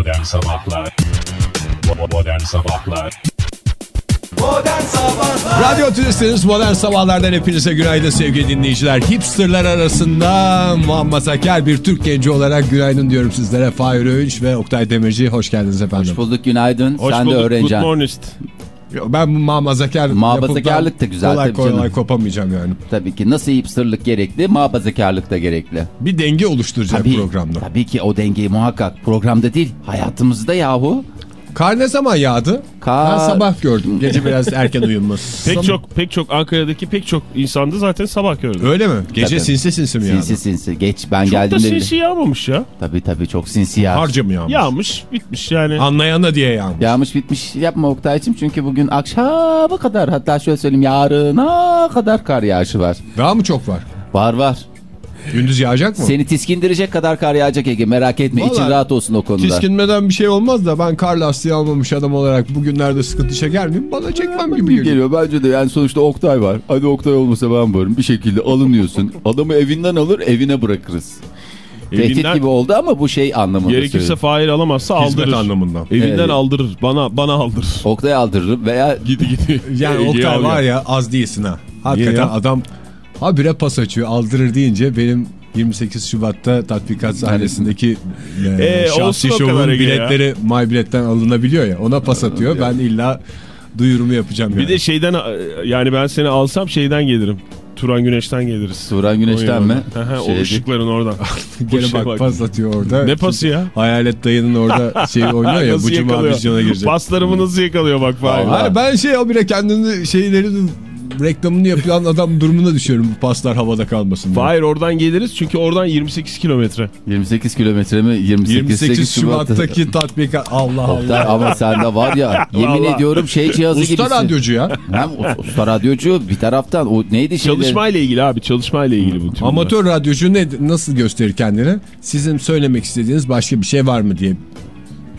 Modern Sabahlar Modern Sabahlar Modern Sabahlar Radyo Tülesi'niz Modern Sabahlar'dan hepinize günaydın sevgili dinleyiciler. Hipsterler arasında muhafazaker bir Türk genci olarak günaydın diyorum sizlere. Fahir Öğünç ve Oktay Demirci hoş geldiniz efendim. Hoş bulduk günaydın. Hoş Sen bulduk. de Good öğreneceksin. morning. Ben bu muhafazakar Muhafazakarlık da güzel Kolay kolay canım. kopamayacağım yani. Tabii ki nasıl hipsterlık gerekli, muhafazakarlık da gerekli. Bir denge oluşturacak Tabii, programda. tabii ki o dengeyi muhakkak. Programda değil, hayatımızda yahu. Kar ne zaman yağdı? Kar- Ben sabah gördüm. Gece biraz erken uyumuş. Pek çok pek çok Ankara'daki pek çok insandı zaten sabah gördüm. Öyle mi? Gece Tabii. sinsi sinsi mi yağdı? Sinsi sinsi. Geç ben Çok da geldiğimde. sinsi yağmamış ya. Tabii tabii çok sinsi yağ. Harca mı yağmış? Yağmış bitmiş yani. Anlayana diye yağmış. Yağmış bitmiş yapma Oktay'cığım çünkü bugün akşama kadar hatta şöyle söyleyeyim yarına kadar kar yağışı var. Daha mı çok var? Var var. Gündüz yağacak mı? Seni tiskindirecek kadar kar yağacak Ege merak etme için Vallahi rahat olsun o konuda. Tiskinmeden bir şey olmaz da ben kar lastiği almamış adam olarak bugünlerde sıkıntı çeker miyim? Bana çekmem gibi geliyor. geliyor. Bence de yani sonuçta Oktay var. Hadi Oktay olmasa ben varım. Bir şekilde alınıyorsun. Adamı evinden alır evine bırakırız. Tehdit Evinden gibi oldu ama bu şey anlamında gerekirse söylüyorum. Fail alamazsa Hizmet aldırır. anlamında. Evinden Evet. aldırır. Bana bana aldırır. Oktay aldırırım veya Gidi gidi. Yani Oktay var ya. az değilsin ha. Hakikaten adam habire pas açıyor aldırır deyince benim 28 Şubat'ta tatbikat sahnesindeki e, Ee, olsun şahsi şovun ya. biletleri My Bilet'ten alınabiliyor ya ona pas atıyor ben illa duyurumu yapacağım yani. Bir de şeyden yani ben seni alsam şeyden gelirim. Turan Güneş'ten geliriz. Turan Güneş'ten mi? Hı, o ışıkların oradan. Gene bak, bak. pas atıyor orada. Ne pası ya? Hayalet dayının orada şey oynuyor ya bu cuma vizyona girecek. Paslarımı nasıl yakalıyor bak. Hayır, ben şey o bile kendini şeyleri reklamını yapan adam durumuna düşüyorum bu paslar havada kalmasın. diye. Hayır oradan geliriz çünkü oradan 28 kilometre. 28 kilometre mi? 28, 28 Şubat'ta. Şubat'taki tatbikat Allah Allah. ama sende var ya yemin Vallahi. ediyorum şey cihazı Usta gibisin. radyocu ya. Hem usta radyocu bir taraftan o neydi şeyler? Çalışmayla ilgili abi çalışmayla ilgili bu Amatör radyocu ne, nasıl gösterir kendini? Sizin söylemek istediğiniz başka bir şey var mı diye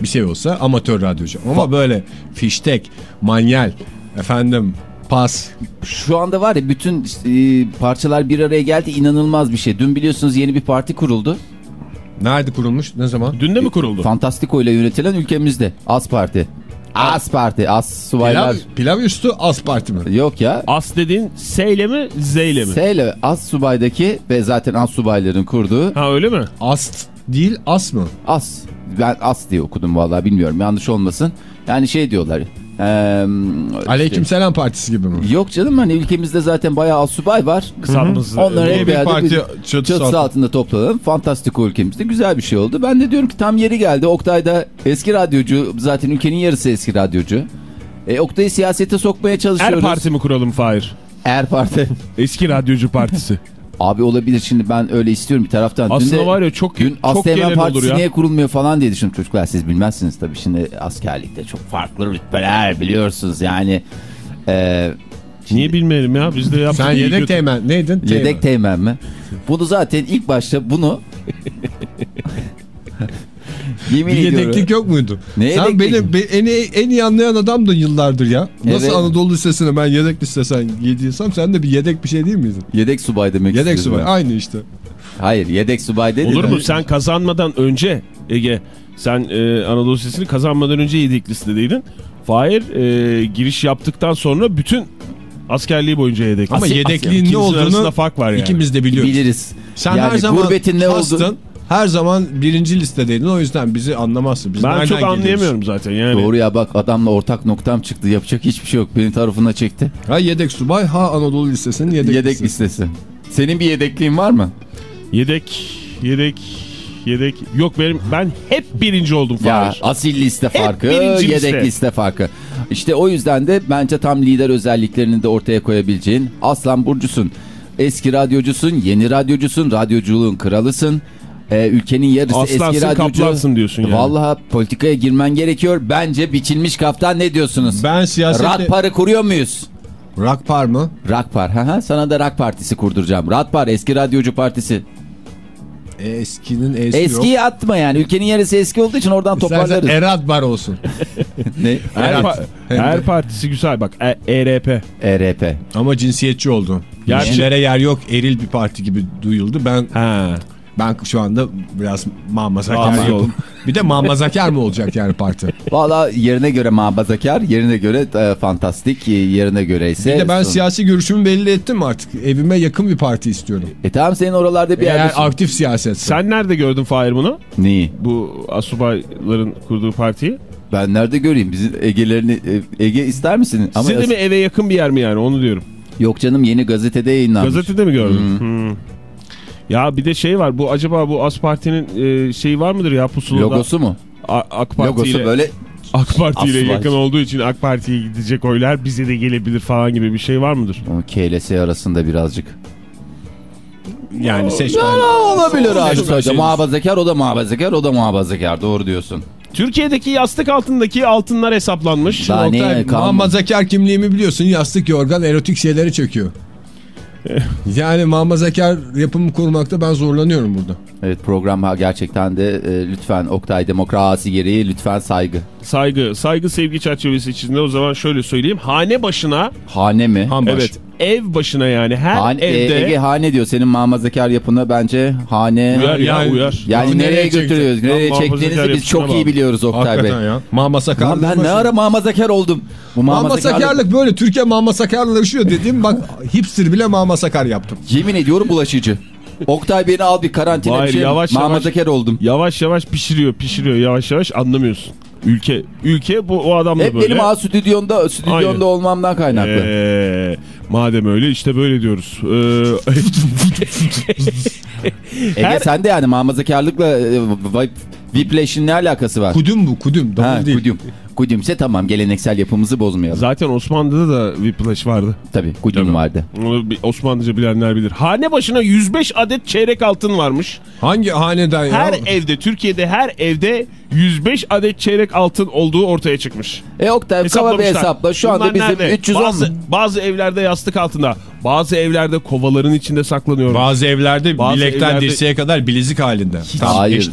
bir şey olsa amatör radyocu. Ama böyle fiştek, manyel, efendim pas. Şu anda var ya bütün e, parçalar bir araya geldi inanılmaz bir şey. Dün biliyorsunuz yeni bir parti kuruldu. Nerede kurulmuş? Ne zaman? Dün de mi kuruldu? Fantastiko ile yönetilen ülkemizde. Az Parti. Az Parti. Az subaylar. Pilav, pilav üstü az parti mi? Yok ya. As dediğin S ile mi Z ile mi? S ile Az subaydaki ve zaten Az subayların kurduğu Ha öyle mi? Ast değil as mı? Az. Ben As diye okudum vallahi bilmiyorum yanlış olmasın. Yani şey diyorlar. Eee, Aleyküm selam partisi gibi mi? işte- Yok canım hani ülkemizde zaten bayağı az subay var. Kısaltması. Onları hep bir parti çatısı çatısı altında? altında toplanalım. Fantastiko ülkemizde güzel bir şey oldu. Ben de diyorum ki tam yeri geldi. Oktay'da eski radyocu zaten ülkenin yarısı eski radyocu. E, Oktay'ı siyasete sokmaya çalışıyoruz. Er Parti mi kuralım Fahir? Er Parti. Eski radyocu partisi. Abi olabilir şimdi ben öyle istiyorum bir taraftan. Dün Aslında de- var ya çok Dün çok gelen olur Partisi ya. niye kurulmuyor falan diye düşündüm çocuklar siz bilmezsiniz tabii şimdi askerlikte çok farklı rütbeler biliyorsunuz yani. E, Niye bilmeyelim ya biz de yaptık. Sen yedek teğmen neydin? Teğmen. Yedek teğmen mi? Bunu zaten ilk başta bunu yemin Bir ediyorum. yedeklik yok muydu? Ne Sen yedeklik? beni be- en, iyi- en iyi anlayan adamdın yıllardır ya. Nasıl Evet. Anadolu Lisesi'ne ben yedek listesen yediysem sen de bir yedek bir şey değil miydin? Yedek subay demek Yedek subay ben. aynı işte. Hayır yedek subay dedi. Olur de- mu? Sen kazanmadan önce Ege sen e, Anadolu Lisesi'ni kazanmadan önce yedek listedeydin. Fahir e, giriş yaptıktan sonra bütün askerliği boyunca yedek. Ama yedekliğin ne olduğunu fark var yani. ikimiz de biliyoruz. Biliriz. Sen yani her zaman gurbetin ne hastın, olduğunu. Her zaman birinci listedeydin o yüzden bizi anlamazsın. Biz Ben çok geliyoruz? anlayamıyorum zaten yani. Doğru ya bak adamla ortak noktam çıktı. Yapacak hiçbir şey yok. Beni tarafına çekti. Ha yedek subay ha Anadolu Lisesi'nin yedek, Yedek, listesi. listesi. Senin bir yedekliğin var mı? Yedek, yedek, yedek. Yok benim ben hep birinci oldum Ya Fahir. asil liste farkı, birinci yedek liste. liste. farkı. İşte o yüzden de bence tam lider özelliklerini de ortaya koyabileceğin Aslan Burcu'sun. Eski radyocusun, yeni radyocusun, radyoculuğun kralısın. Ee, ülkenin yarısı Aslansın, eski radyocu. kaplansın diyorsun yani. Vallahi politikaya girmen gerekiyor. Bence biçilmiş kaftan ne diyorsunuz? Ben siyasette... Ratpar'ı kuruyor muyuz? Rakpar mı? Rakpar. Hı, Sana da Rak Partisi kurduracağım. Ratpar eski radyocu partisi. E, eskinin eski yok. Eskiyi atma yani. Ülkenin yarısı eski olduğu için oradan İstersen toparlarız. Erat Bar olsun. ne? De- her partisi güzel bak. E- ERP. ERP. Ama cinsiyetçi oldu. Gerçi- Gençlere yer yok eril bir parti gibi duyuldu. Ben Ha. Ben şu anda biraz mamazakar oldum. Bir de mamazakar mı olacak yani parti? Valla yerine göre muhafazakar, yerine göre e, fantastik, yerine göre ise... Bir de ben son- siyasi görüşümü belli ettim artık. Evime yakın bir parti istiyorum. E tamam senin oralarda bir Eğer yerde... aktif siyaset. Sen nerede gördün Fahir bunu? Neyi? Bu asubayların kurduğu partiyi. Ben nerede göreyim? Bizim Ege'lerini... e, Ege ister misin? Ama Size de mi eve yakın bir yer mi yani onu diyorum. Yok canım yeni gazetede yayınlanmış. Gazetede mi gördün? Hmm. Ya bir de şey var bu acaba bu Az Parti'nin e, şeyi var mıdır ya pusulada? Logosu mu? A- AK Parti Logosu ile, böyle AK Parti ile yakın olduğu için AK Parti'ye gidecek oylar bize de gelebilir falan gibi bir şey var mıdır? o KLS arasında birazcık. Yani seçmen. Olabilir abi. Şey- muhafazakar o da muhafazakar o da muhafazakar doğru diyorsun. Türkiye'deki yastık altındaki altınlar hesaplanmış. Daha ne mamazakar kimliğimi biliyorsun. Yastık yorgan erotik şeyleri çekiyor. yani mamazakar yapımı kurmakta ben zorlanıyorum burada. Evet program gerçekten de e, lütfen Oktay demokrasi gereği lütfen saygı. Saygı, saygı sevgi çerçevesi içinde o zaman şöyle söyleyeyim. Hane başına, Hane mi? Hambaş. evet ev başına yani her Hane, e, evde Ege hane diyor senin muhafazakar yapına bence hane. uyar ya Yani- uyar. Yani nereye nereye götürüyoruz? Nereye çektiğinizi biz çok iyi biliyoruz Oktay Bey. Hakikaten ya. Mamasakarlık. Lan ben ne ara muhafazakar oldum? Bu böyle Türkiye mamasakarlaşıyor dediğim bak hipster bile mamasakar yaptım. yemin ediyorum bulaşıcı. Oktay beni al bir karantina Hayır, bir şey. yavaş yavaş- oldum. Yavaş yavaş pişiriyor pişiriyor yavaş yavaş anlamıyorsun. Ülke ülke bu o adam da Hep böyle. benim ağ stüdyonda, stüdyonda Aynen. olmamdan kaynaklı. Ee, madem öyle işte böyle diyoruz. Ee, Ege her- sen de yani muhafazakarlıkla e, vip- Vipleş'in ne alakası var? Kudüm bu kudüm. Ha, değil. kudyum. Kudyumse tamam geleneksel yapımızı bozmayalım. Zaten Osmanlı'da da Whiplash vardı. Tabii kudyum Tabii. vardı. Onu bir Osmanlıca bilenler bilir. Hane başına 105 adet çeyrek altın varmış. Hangi haneden ya? Her evde Türkiye'de her evde 105 adet çeyrek altın olduğu ortaya çıkmış. E Oktay kaba bir hesapla şu anda Bunlar bizim nerede? 310 bazı, bazı evlerde yastık altında, bazı evlerde kovaların içinde saklanıyor. Bazı evlerde Bazı bilekten evlerde- dirseğe kadar bilezik halinde. Tam Hayır.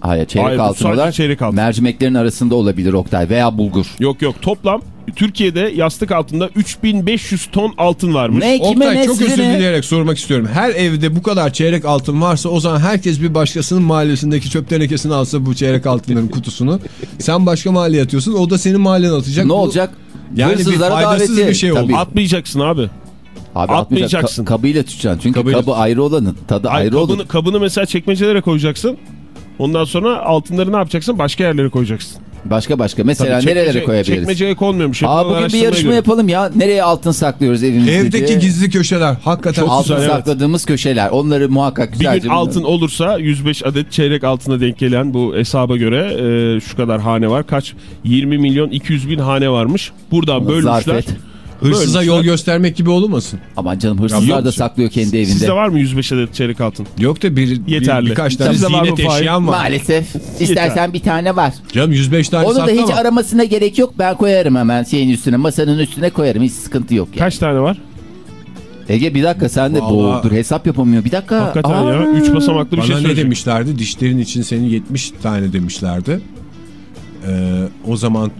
Hayır çeyrek Hayır, bu altın sadece olarak çeyrek altın. mercimeklerin arasında olabilir Oktay veya bulgur. Yok yok toplam Türkiye'de yastık altında 3500 ton altın varmış. Ne kime Oktay ne çok özür dileyerek sormak istiyorum. Her evde bu kadar çeyrek altın varsa o zaman herkes bir başkasının mahallesindeki çöp tenekesini alsa bu çeyrek altınların kutusunu. Sen başka mahalleye atıyorsun o da senin mahallene atacak. Ne Bu- olacak? Yani bir Hırsızlara faydasız davetiye. bir şey oldu. Tabii. Atmayacaksın abi. Abi atmayacaksın. Ka- kabıyla tutacaksın. Çünkü Kabıyla kabı ayrı olanın tadı Ay, ayrı kabını, olur. kabını mesela çekmecelere koyacaksın. Ondan sonra altınları ne yapacaksın? Başka yerlere koyacaksın. Başka başka. Mesela Tabii nerelere çekmece- koyabiliriz? Çekmeceye konmuyormuş. Aa, Yapılan bugün bir yarışma göre. yapalım ya. Nereye altın saklıyoruz evimizde Evdeki diye. gizli köşeler hakikaten. altın güzel, evet. sakladığımız köşeler. Onları muhakkak Bir güzelce... gün altın olursa 105 adet çeyrek altına denk gelen bu hesaba göre e, şu kadar hane var. Kaç? 20 milyon 200 bin hane varmış. Buradan bölmüşler. Zarfet. Hırsıza Bölmüşler. yol göstermek gibi olmasın? Aman canım hırsızlar da saklıyor kendi evinde. Sizde var mı 105 adet çeyrek altın? Yok da bir, bir- Yeterli. birkaç tane Sizde var mı ziynet Fahir? eşyam var. Maalesef. İstersen bir tane var. Canım 105 tane Onu da hiç aramasına gerek yok. Ben koyarım hemen şeyin üstüne. Masanın üstüne koyarım. Hiç sıkıntı yok yani. Kaç tane var? Ege bir dakika sen de Vallahi- dur hesap yapamıyor. Bir dakika. Hakikaten Aa. ya. 3 basamaklı bir Bana şey ne söyleyecek. demişlerdi? Dişlerin için senin 70 tane demişlerdi. Ee, o zaman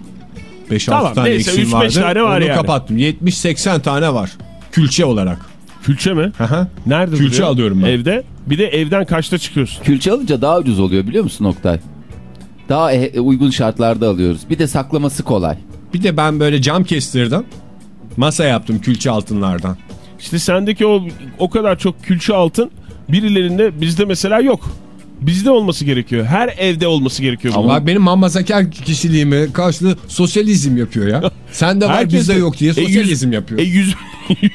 5-6 Tamam, tane neyse, eksiğim 3-5 vardı. tane var Onu yani. kapattım. 70-80 tane var. Külçe olarak. Külçe mi? Aha. Nerede Külçe duruyor? alıyorum ben. Evde. Bir de evden kaçta çıkıyorsun? Külçe alınca daha ucuz oluyor biliyor musun Oktay? Daha e- uygun şartlarda alıyoruz. Bir de saklaması kolay. Bir de ben böyle cam kestirdim. Masa yaptım külçe altınlardan. İşte sendeki o o kadar çok külçe altın birilerinde bizde mesela yok. Bizde olması gerekiyor. Her evde olması gerekiyor. Ama benim mamazakar kişiliğime karşılığı sosyalizm yapıyor ya. Sende var Herkes bizde de- yok diye E, yüz- sosyalizm yapıyor. E 100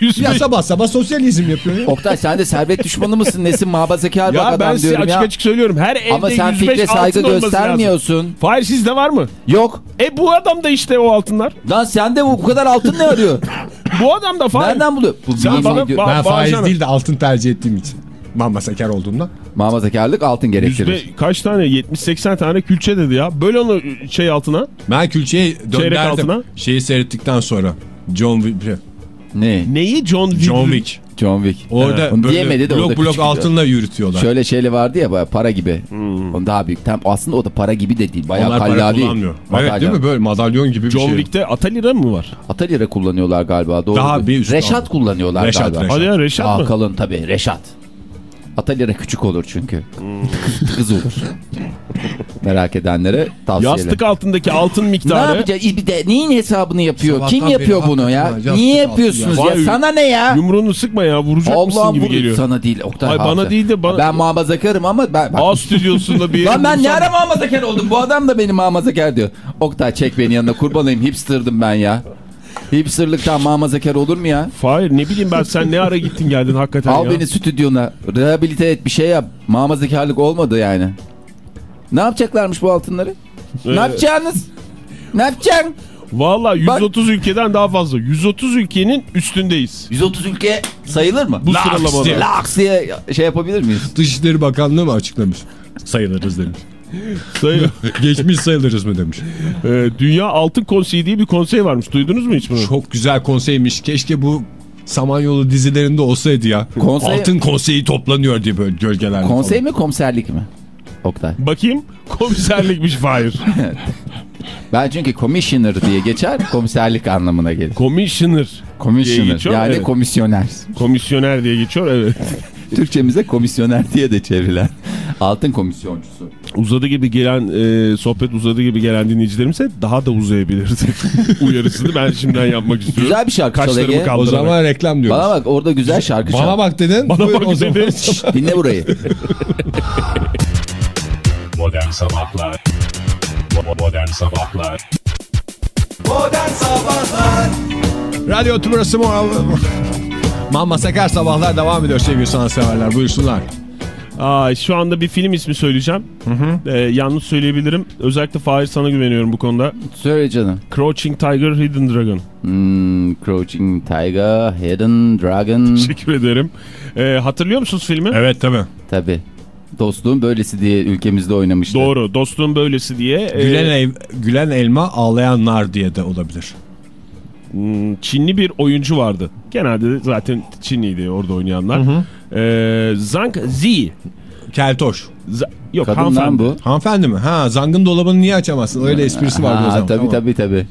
100 ya sabah sabah sosyalizm yapıyor ya. Oktay sen de servet düşmanı mısın? Nesin muhafazakar bak Ya ben adam size diyorum açık ya. açık söylüyorum. Her evde Ama sen 105 fikre saygı altın olması lazım. göstermiyorsun. Fahir sizde var mı? Yok. E bu adam da işte o altınlar. Lan sende bu, bu kadar altın ne arıyor? Bu adam da Fahir. Nereden buluyor? Bu Sen bana- ediyorum. ba- Ben faiz bağışlama. değil de altın tercih ettiğim için. Mamazakar olduğumda. Muhafazakarlık altın gerektirir. Yüzde kaç tane? 70-80 tane külçe dedi ya. Böyle onu şey altına. Ben külçeyi dönderdim. altına? Şeyi seyrettikten sonra. John Wick. Ne? Neyi John Wick? John Wick. John Wick. Orada böyle diyemedi de o da blok blok altınla yürütüyorlar. Şöyle şeyli vardı ya para gibi. Hmm. O daha büyük. Tam aslında o da para gibi de değil. Bayağı Onlar para kullanmıyor. Evet değil mi böyle madalyon gibi bir John şey. Wick'te Atalira mı var? Atalira kullanıyorlar galiba. Doğru. Daha bir üst Reşat kullanıyorlar Reşat, galiba. Reşat. Hadi ya Reşat Daha mı? kalın tabii. Reşat. Atalere küçük olur çünkü. Kız olur. Merak edenlere tavsiyeler. Yastık altındaki altın Ne miktarı. yapacağız? Bir de neyin hesabını yapıyor? Sabahtan Kim yapıyor beri bunu ya? Niye yapıyorsunuz ya? ya. Sana ne ya? Yumruğunu sıkma ya vuracak mısın Allah'ım gibi geliyor. sana değil Oktay Ay, bana değil de bana- Ben muhafazakarım ama ben... bak- A stüdyosunda bir yere Lan ben ne ara muhafazakar oldum? Bu adam da beni muhafazakar diyor. Oktay çek beni yanına kurban olayım. Hipster'dım ben ya. Hipsterlıktan muhafazakar olur mu ya? Hayır ne bileyim ben sen ne ara gittin geldin hakikaten Al ya. beni stüdyona. Rehabilite et bir şey yap. Muhafazakarlık olmadı yani. Ne yapacaklarmış bu altınları? Ee, Ne yapacaksınız? Ne yapacaksın? Valla Bak- 130 ülkeden daha fazla. 130 ülkenin üstündeyiz. 130 ülke sayılır mı? Bu Laks sıralamada. diye. Laks diye şey yapabilir miyiz? Dışişleri Bakanlığı mı açıklamış? Sayılırız demiş. Sayı- Geçmiş sayılırız mı demiş. Ee, Dünya Altın Konseyi diye bir konsey varmış. Duydunuz mu hiç bunu? Çok güzel konseymiş. Keşke bu Samanyolu dizilerinde olsaydı ya. Konsey- Altın konseyi toplanıyor diye böyle gölgelerde Konsey falan. mi komiserlik mi? Oktay. Bakayım komiserlikmiş Fahir. Ben çünkü commissioner diye geçer komiserlik anlamına gelir. Commissioner. Commissioner geçiyor, yani evet. komisyoner. Komisyoner diye geçiyor evet. Türkçemize komisyoner diye de çevrilen. Altın komisyoncusu. Uzadı gibi gelen e, sohbet uzadı gibi gelen dinleyicilerimize daha da uzayabilirdi. Uyarısını ben şimdiden yapmak istiyorum. Güzel bir şarkı çal Kaşlarımı Ege. O zaman reklam diyoruz. Bana bak orada güzel şarkı Bana çal. bak dedin. Bana bak o zaman. dedi. Dinle burayı. Modern Sabahlar Modern Sabahlar Modern Sabahlar Radyo Tümrüsü mu? Mamma Sakar sabahlar devam ediyor sevgili sanatseverler. Buyursunlar. Aa, şu anda bir film ismi söyleyeceğim. Ee, yanlış söyleyebilirim. Özellikle Fahir sana güveniyorum bu konuda. Söyle canım. Crouching Tiger, Hidden Dragon. Hmm, Crouching Tiger, Hidden Dragon. Teşekkür ederim. Ee, hatırlıyor musunuz filmi? Evet tabii. Tabi. Dostluğun böylesi diye ülkemizde oynamıştı. Doğru. Dostluğun böylesi diye. e, Gülen, ev, gülen elma ağlayan nar diye de olabilir. Hmm, Çinli bir oyuncu vardı. Genelde zaten Çinliydi orada oynayanlar. Ee, Zhang Zi. Keltoş. Z- Yok Kadın hanımefendi. bu. Hanımefendi mi? Ha zangın dolabını niye açamazsın? Öyle esprisi vardı o Ha, zaman. Tabii Tamam. tabii tabii.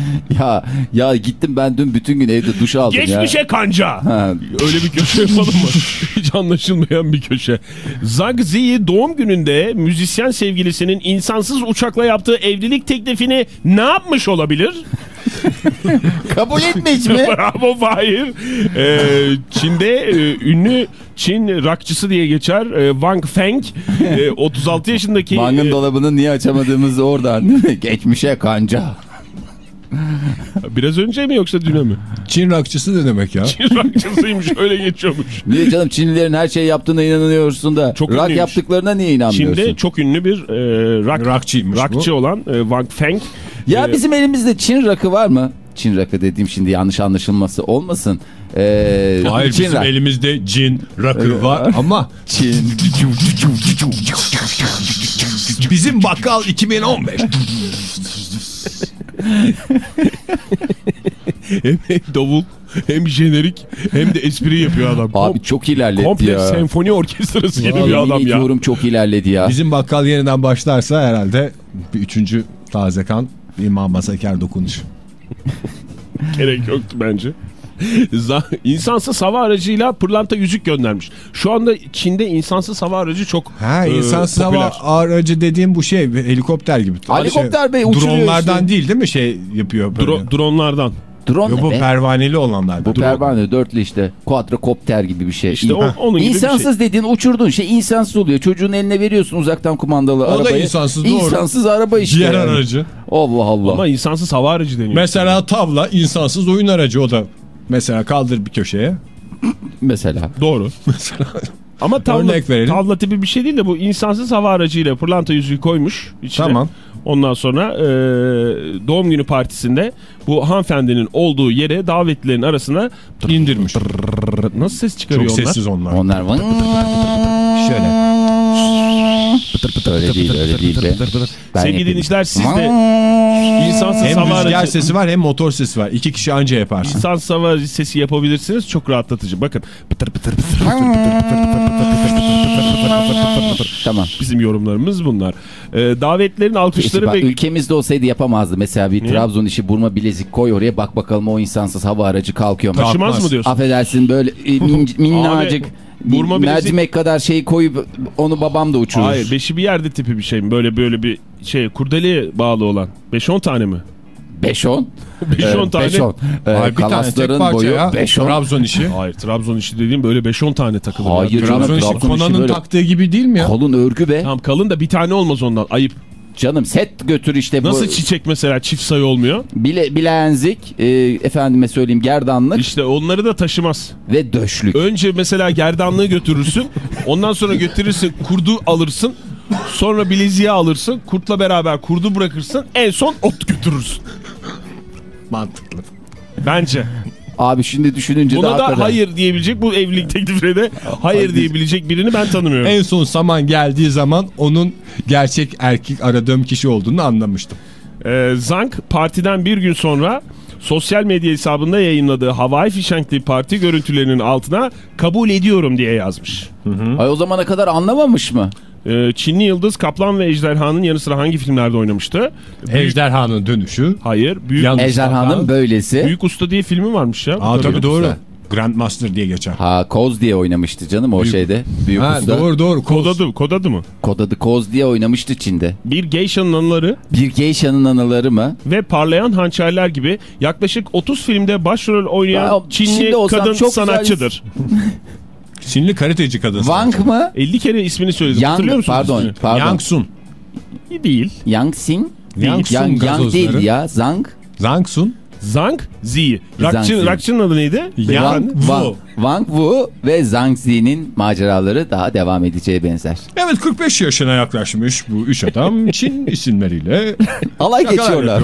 ya ya gittim ben dün bütün gün evde duş aldım ya. Geçmişe kanca. Ha, Öyle bir köşe yapalım mı? Hiç anlaşılmayan bir köşe. Zhang Ziyi doğum gününde müzisyen sevgilisinin insansız uçakla yaptığı evlilik teklifini ne yapmış olabilir? kabul etmiş mi? Bravo Fahir. Ee, Çin'de e, ünlü Çin rockçısı diye geçer. E, Wang Feng. E, 36 yaşındaki... Mangın e, dolabını niye açamadığımız oradan? Geçmişe kanca. Biraz önce mi yoksa düne mi? Çin rakçısı ne demek ya? Çin rockçısıymış öyle geçiyormuş. Niye canım Çinlilerin her şeyi yaptığına inanıyorsun da Çok rock ünlüymüş. yaptıklarına niye inanmıyorsun? Çin'de çok ünlü bir e, rock, Rockçıymış bu. rockçı olan e, Wang Feng. Ya e, bizim elimizde Çin rakı var mı? Çin rakı dediğim şimdi yanlış anlaşılması olmasın. Ee, Hayır Çin bizim rakı. elimizde cin rakı var ama Çin. bizim bakkal 2015. hem davul hem jenerik hem de espri yapıyor adam. Abi çok ilerletti Komple ya. senfoni orkestrası gibi bir adam ya. ediyorum çok ilerledi ya. Bizim bakkal yeniden başlarsa herhalde bir üçüncü taze kan İmam Masaker dokunuş. Gerek yoktu bence. İnsansız hava aracıyla pırlanta yüzük göndermiş. Şu anda Çin'de insansız hava aracı çok Ha e, insansız popüler. hava aracı dediğim bu şey helikopter gibi. Helikopter bey, uçuruyor Dronlardan işte. değil değil mi şey yapıyor böyle? Dro- dronlardan. Drone ne bu be? pervaneli olanlar. Bu pervane dörtlü işte. Quadrocopter gibi bir şey. İşte o, onun gibi İnsansız dediğin uçurduğun şey insansız oluyor. Çocuğun eline veriyorsun uzaktan kumandalı O da arabayı. insansız, doğru. İnsansız araba işte. Diğer yani. aracı. Allah Allah. şey. Ama insansız hava aracı deniyor. Mesela tavla insansız oyun aracı o da. Mesela kaldır bir köşeye. Mesela. Doğru. Ama tavla, Örnek verelim. tavla tipi bir şey değil de bu insansız hava aracıyla pırlanta yüzüğü koymuş içine. Tamam. Ondan sonra e, doğum günü partisinde bu hanımefendinin olduğu yere davetlilerin arasına indirmiş. nasıl ses çıkarıyor Çok onlar? sessiz onlar. Onlar Şöyle. Öyle değil öyle değil be. Ben Sevgili dinleyiciler siz de insansız Hem hava aracı, sesi var hem motor sesi var. İki kişi anca yaparsın. insansız hava aracı sesi yapabilirsiniz. Çok rahatlatıcı. Bakın. Pıtır pıtır pıtır pıtır pıtır pıtır pıtır pıtır pıtır pıtır pıtır pıtır pıtır Tamam. Bizim yorumlarımız bunlar. Ee, davetlerin alkışları ve ülkemizde olsaydı yapamazdı. Mesela bir Trabzon işi burma bilezik koy oraya bak bakalım o insansız hava aracı kalkıyor mu? taşımaz mı diyorsun? Affedersin böyle e, burma bilezik- mercimek kadar şey koyup onu babam da uçurur. Hayır beşi bir yerde tipi bir şey mi? Böyle böyle bir şey kurdeleye bağlı olan. 5-10 tane mi? 5-10. 5-10 tane. 5-10. Ee, Hayır, bir tane tek kalasların parça boyu ya. 5-10. Trabzon işi. Hayır Trabzon işi dediğim böyle 5-10 tane takılır. Hayır ya. canım, Trabzon işi Trabzon işi Konan'ın böyle- taktığı gibi değil mi ya? Kolun örgü be. Tamam kalın da bir tane olmaz ondan. Ayıp. Canım set götür işte bu. Nasıl çiçek mesela çift sayı olmuyor? Bile, bilezik, e, efendime söyleyeyim gerdanlık İşte onları da taşımaz. ve döşlük. Önce mesela gerdanlığı götürürsün. Ondan sonra götürürsün kurdu alırsın. Sonra bileziği alırsın. Kurtla beraber kurdu bırakırsın. En son ot götürürsün. Mantıklı. Bence. Abi şimdi düşününce de Buna da hakikaten. hayır diyebilecek bu evlilik teklifine de hayır diyebilecek birini ben tanımıyorum. En son saman geldiği zaman onun gerçek erkek aradığım kişi olduğunu anlamıştım. Ee, Zank partiden bir gün sonra sosyal medya hesabında yayınladığı havai fişenkli parti görüntülerinin altına kabul ediyorum diye yazmış. Ay o zamana kadar anlamamış mı? Ee, Çinli Yıldız Kaplan ve Ejderhan'ın yanı sıra hangi filmlerde oynamıştı? Büyük- Ejderhanın dönüşü. Hayır. Büyük, Ejderhanın böylesi. Büyük Usta diye filmi varmış ya. Aa tabii doğru. Usta. Grandmaster diye geçer. Ha Koz diye oynamıştı canım o şeyde. Büyük Ha, usta. doğru doğru. Koz. adı, kod adı mı? Kod adı Koz diye oynamıştı Çin'de. Bir geisha'nın anıları Bir geisha'nın anıları mı? ve parlayan hançerler gibi yaklaşık 30 filmde başrol oynayan Ya, Çinli kadın çok güzel- sanatçıdır. Çinli karateci kadın. Wang mı? 50 kere ismini söyledim. Hatırlıyor Yang musunuz? pardon ismini? pardon. Yang Sun. İyi değil. Yang Xing? Yang Sun Yang, Yang değil ya. Zhang. Zhang Sun. Zhang Zi. Zhang Rakçı, Zi. rakçının adı neydi? Yang Wu. Wang Wu ve Zhang Zi'nin maceraları daha devam edeceğe benzer. Evet 45 yaşına yaklaşmış bu üç adam Çin isimleriyle Alay geçiyorlar.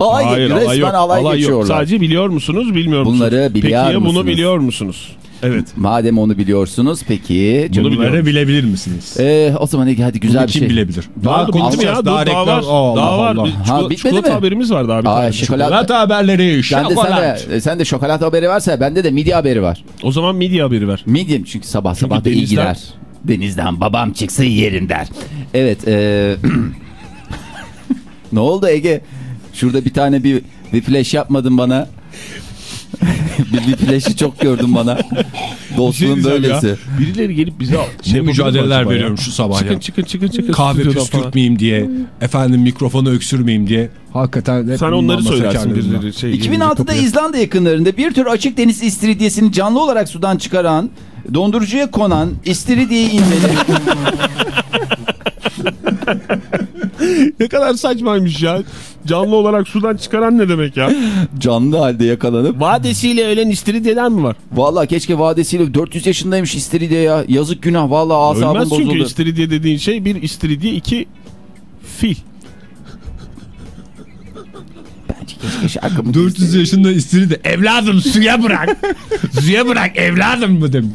Alay, Hayır, resmen alay yok. alay, alay yok. geçiyorlar. Sadece biliyor musunuz, bilmiyor musunuz? Bunları biliyor Peki ya bunu musunuz? biliyor musunuz? Evet. Madem onu biliyorsunuz peki. Bunu biliyorum. bilebilir misiniz? Ee, o zaman hadi güzel Bunu bir kim şey. bilebilir? Daha bitti mi alacağız, ya? Daha daha, var. reklam. Allah daha var. Allah. Ha, çikolata, bitmedi çikolata mi? haberimiz var daha bir Aa, tane. şokolat- Çikolata haberleri. Sen de, şokolat. sen de, sen de şokolat haberi varsa bende de midye haberi var. O zaman midye haberi ver. Midyem çünkü sabah Çünkü sabah da iyi gider. Denizden babam çıksa yerim der. Evet. E... ne oldu Ege? Şurada bir tane bir, bir flash yapmadın bana. bir, bir flash'i çok gördüm bana. Şey Dostluğun diyeceğim böylesi. Ya. Birileri gelip bize şey Ne mücadeleler ya? veriyorum şu sabah çıkın, ya. Çıkın çıkın çıkın. Kahve püskürtmeyeyim diye. Efendim mikrofonu öksürmeyeyim diye. Hakikaten hep Sen onları söylersin birileri. Şey, 2006'da kapıya. İzlanda yakınlarında bir tür açık deniz istiridyesini canlı olarak sudan çıkaran, dondurucuya konan istiridyeyi inmeli. Ne kadar saçmaymış ya. Canlı olarak sudan çıkaran ne demek ya? canlı halde yakalanıp. Vadesiyle ölen istiridyeden mi var? Vallahi keşke vadesiyle 400 yaşındaymış istiridye ya. Yazık günah vallahi asabım Ölmez bozuldu. çünkü istiridye dediğin şey bir istiridye iki fil. Bence keşke şarkımı 400 yaşında istiri de evladım suya bırak. suya bırak evladım mı dedim.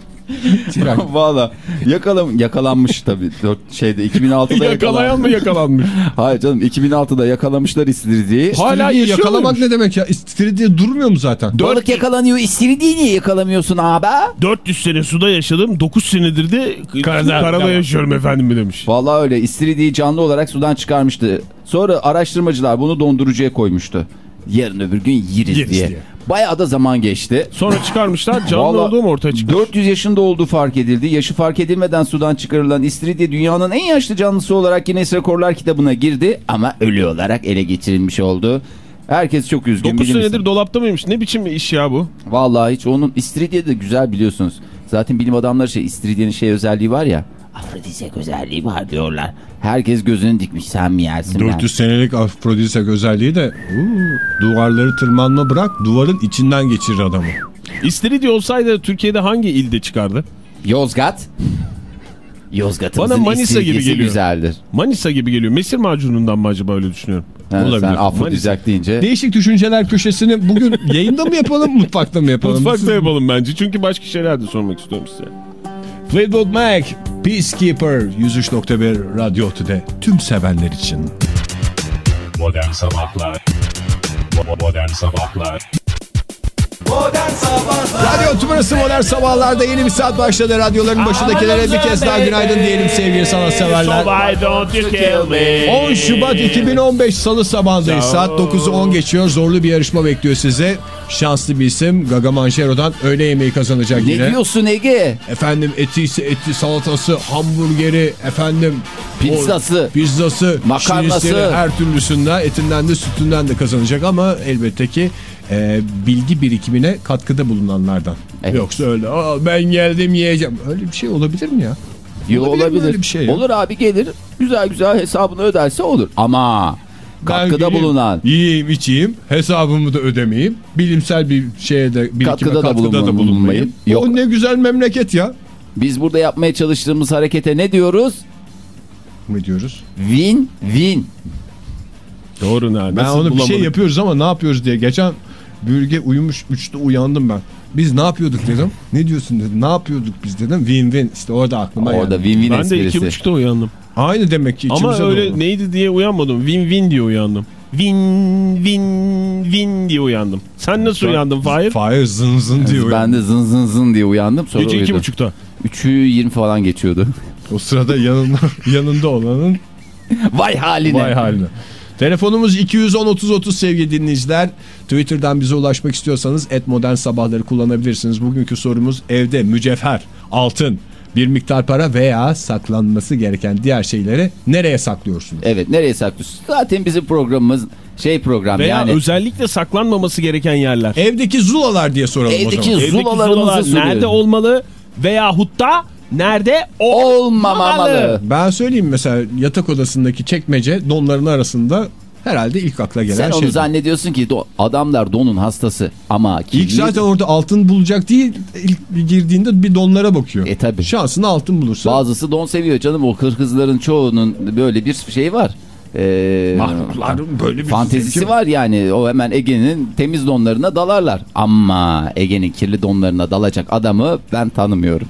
Çırak. Valla yakalam yakalanmış tabii. Dört- şeyde 2006'da Yakalayan mı yakalanmış? Hayır canım 2006'da yakalamışlar istiridyeyi. Hala İstiridyeyi yaşıyor yakalamak muymuş? ne demek ya? İstiridye durmuyor mu zaten? Balık yakalanıyor istiridyeyi niye yakalamıyorsun abi? 400 sene suda yaşadım. 9 senedir de karada, Karada. yaşıyorum efendim mi demiş. Vallahi öyle istiridyeyi canlı olarak sudan çıkarmıştı. Sonra araştırmacılar bunu dondurucuya koymuştu. Yarın öbür gün yeriz, Yeriz diye. diye. Bayağı da zaman geçti. Sonra çıkarmışlar canlı Vallahi olduğum ortaya çıkmış. 400 yaşında olduğu fark edildi. Yaşı fark edilmeden sudan çıkarılan istiridye dünyanın en yaşlı canlısı olarak Guinness Rekorlar kitabına girdi ama ölü olarak ele geçirilmiş oldu. Herkes çok üzgün. 9 bilim senedir dolapta mıymış? Ne biçim bir iş ya bu? Vallahi hiç onun istiridye de güzel biliyorsunuz. Zaten bilim adamları şey istiridyenin şey özelliği var ya. Afrodizyak özelliği var diyorlar. Herkes gözünü dikmiş sen mi yersin ben? 400 senelik afrodizyak özelliği de uu, duvarları tırmanma bırak duvarın içinden geçirir adamı. İstiridye olsaydı Türkiye'de hangi ilde çıkardı? Yozgat. Yozgat'ımızın Bana Manisa gibi geliyor. güzeldir. Manisa gibi geliyor. Mesir macunundan mı acaba öyle düşünüyorum? Ha, Olabilir. sen afrodizyak deyince. Değişik düşünceler köşesini bugün yayında mı yapalım mutfakta mı yapalım? Mutfakta yapalım bence. Çünkü başka şeyler de sormak istiyorum size. Fleetwood Mac, Peacekeeper 103.1 Radyo Tüde tüm sevenler için. Modern Sabahlar Modern Sabahlar Modern Sabahlar Radyo Tümrüsü Modern Sabahlar'da yeni bir saat başladı. Radyoların başındakilere bir kez daha günaydın diyelim sevgili sanatseverler. So why don't you kill me? 10 Şubat 2015 Salı sabahındayız. Saat 9'u 10 geçiyor. Zorlu bir yarışma bekliyor size. Şanslı bir isim Gaga Manşero'dan öğle yemeği kazanacak Ne yine. diyorsun Ege? Efendim etiyse eti, salatası, hamburgeri, efendim Pizzası. o- pizzası, Makarnası. her türlüsünden, etinden de sütünden de kazanacak ama elbette ki e, bilgi birikimine katkıda bulunanlardan. Evet. Yoksa öyle Aa, ben geldim yiyeceğim. Öyle bir şey olabilir mi ya? Yo, Olabilir olabilir. bir şey ya? Olur abi gelir güzel güzel hesabını öderse olur. Ama katkıda Ben bulunan Yiyeyim içeyim hesabımı da ödemeyeyim. Bilimsel bir şeye de birikime Katkıda katkıda, da da, bulunmayın. bulunmayın. Yok. O ne güzel memleket ya. biz burada yapmaya çalıştığımız harekete ne diyoruz? Ne diyoruz? Win win. Doğru ne? Ben onu bir şey yapıyoruz ama ne yapıyoruz diye. Geçen bürge uyumuş 3'te uyandım ben. Biz ne yapıyorduk dedim. ne diyorsun dedim. Ne yapıyorduk biz dedim. Win win. İşte orada aklıma Orada geldi. win win Ben de iki esprisi. buçukta uyandım. Aynı demek ki Ama öyle doğdu. neydi diye uyanmadım. Win win diye uyandım. Win win win diye uyandım. Sen nasıl uyandın Fahir? Fire zın zın diyor. Ben de zın zın zın diye uyandım. Sonra Gece iki uyudum. buçukta. 3'ü 20 falan geçiyordu. O sırada yanında, yanında olanın Vay haline. Vay haline. Telefonumuz 210 30 30 sevgili dinleyiciler. Twitter'dan bize ulaşmak istiyorsanız et modern sabahları kullanabilirsiniz. Bugünkü sorumuz evde mücevher, altın, bir miktar para veya saklanması gereken diğer şeyleri nereye saklıyorsunuz? Evet nereye saklıyorsun? Zaten bizim programımız şey program Veya yani. özellikle saklanmaması gereken yerler. Evdeki zulalar diye soralım o Evdeki zaman. zu- Evdeki Zulalarımızı zulalar soruyorum. nerede olmalı veya hutta nerede Olmamalı. Ben söyleyeyim mesela yatak odasındaki çekmece donların arasında herhalde ilk akla gelen Sen onu şey. zannediyorsun ki do- adamlar donun hastası ama İlk kirli- zaten orada altın bulacak değil. İlk girdiğinde bir donlara bakıyor. E tabi. Şansına altın bulursa. Bazısı don seviyor canım o kızların çoğunun böyle bir şey var. Ee, Mahlukların böyle bir fantezisi zevki var yani o hemen Ege'nin temiz donlarına dalarlar. Ama Ege'nin kirli donlarına dalacak adamı ben tanımıyorum.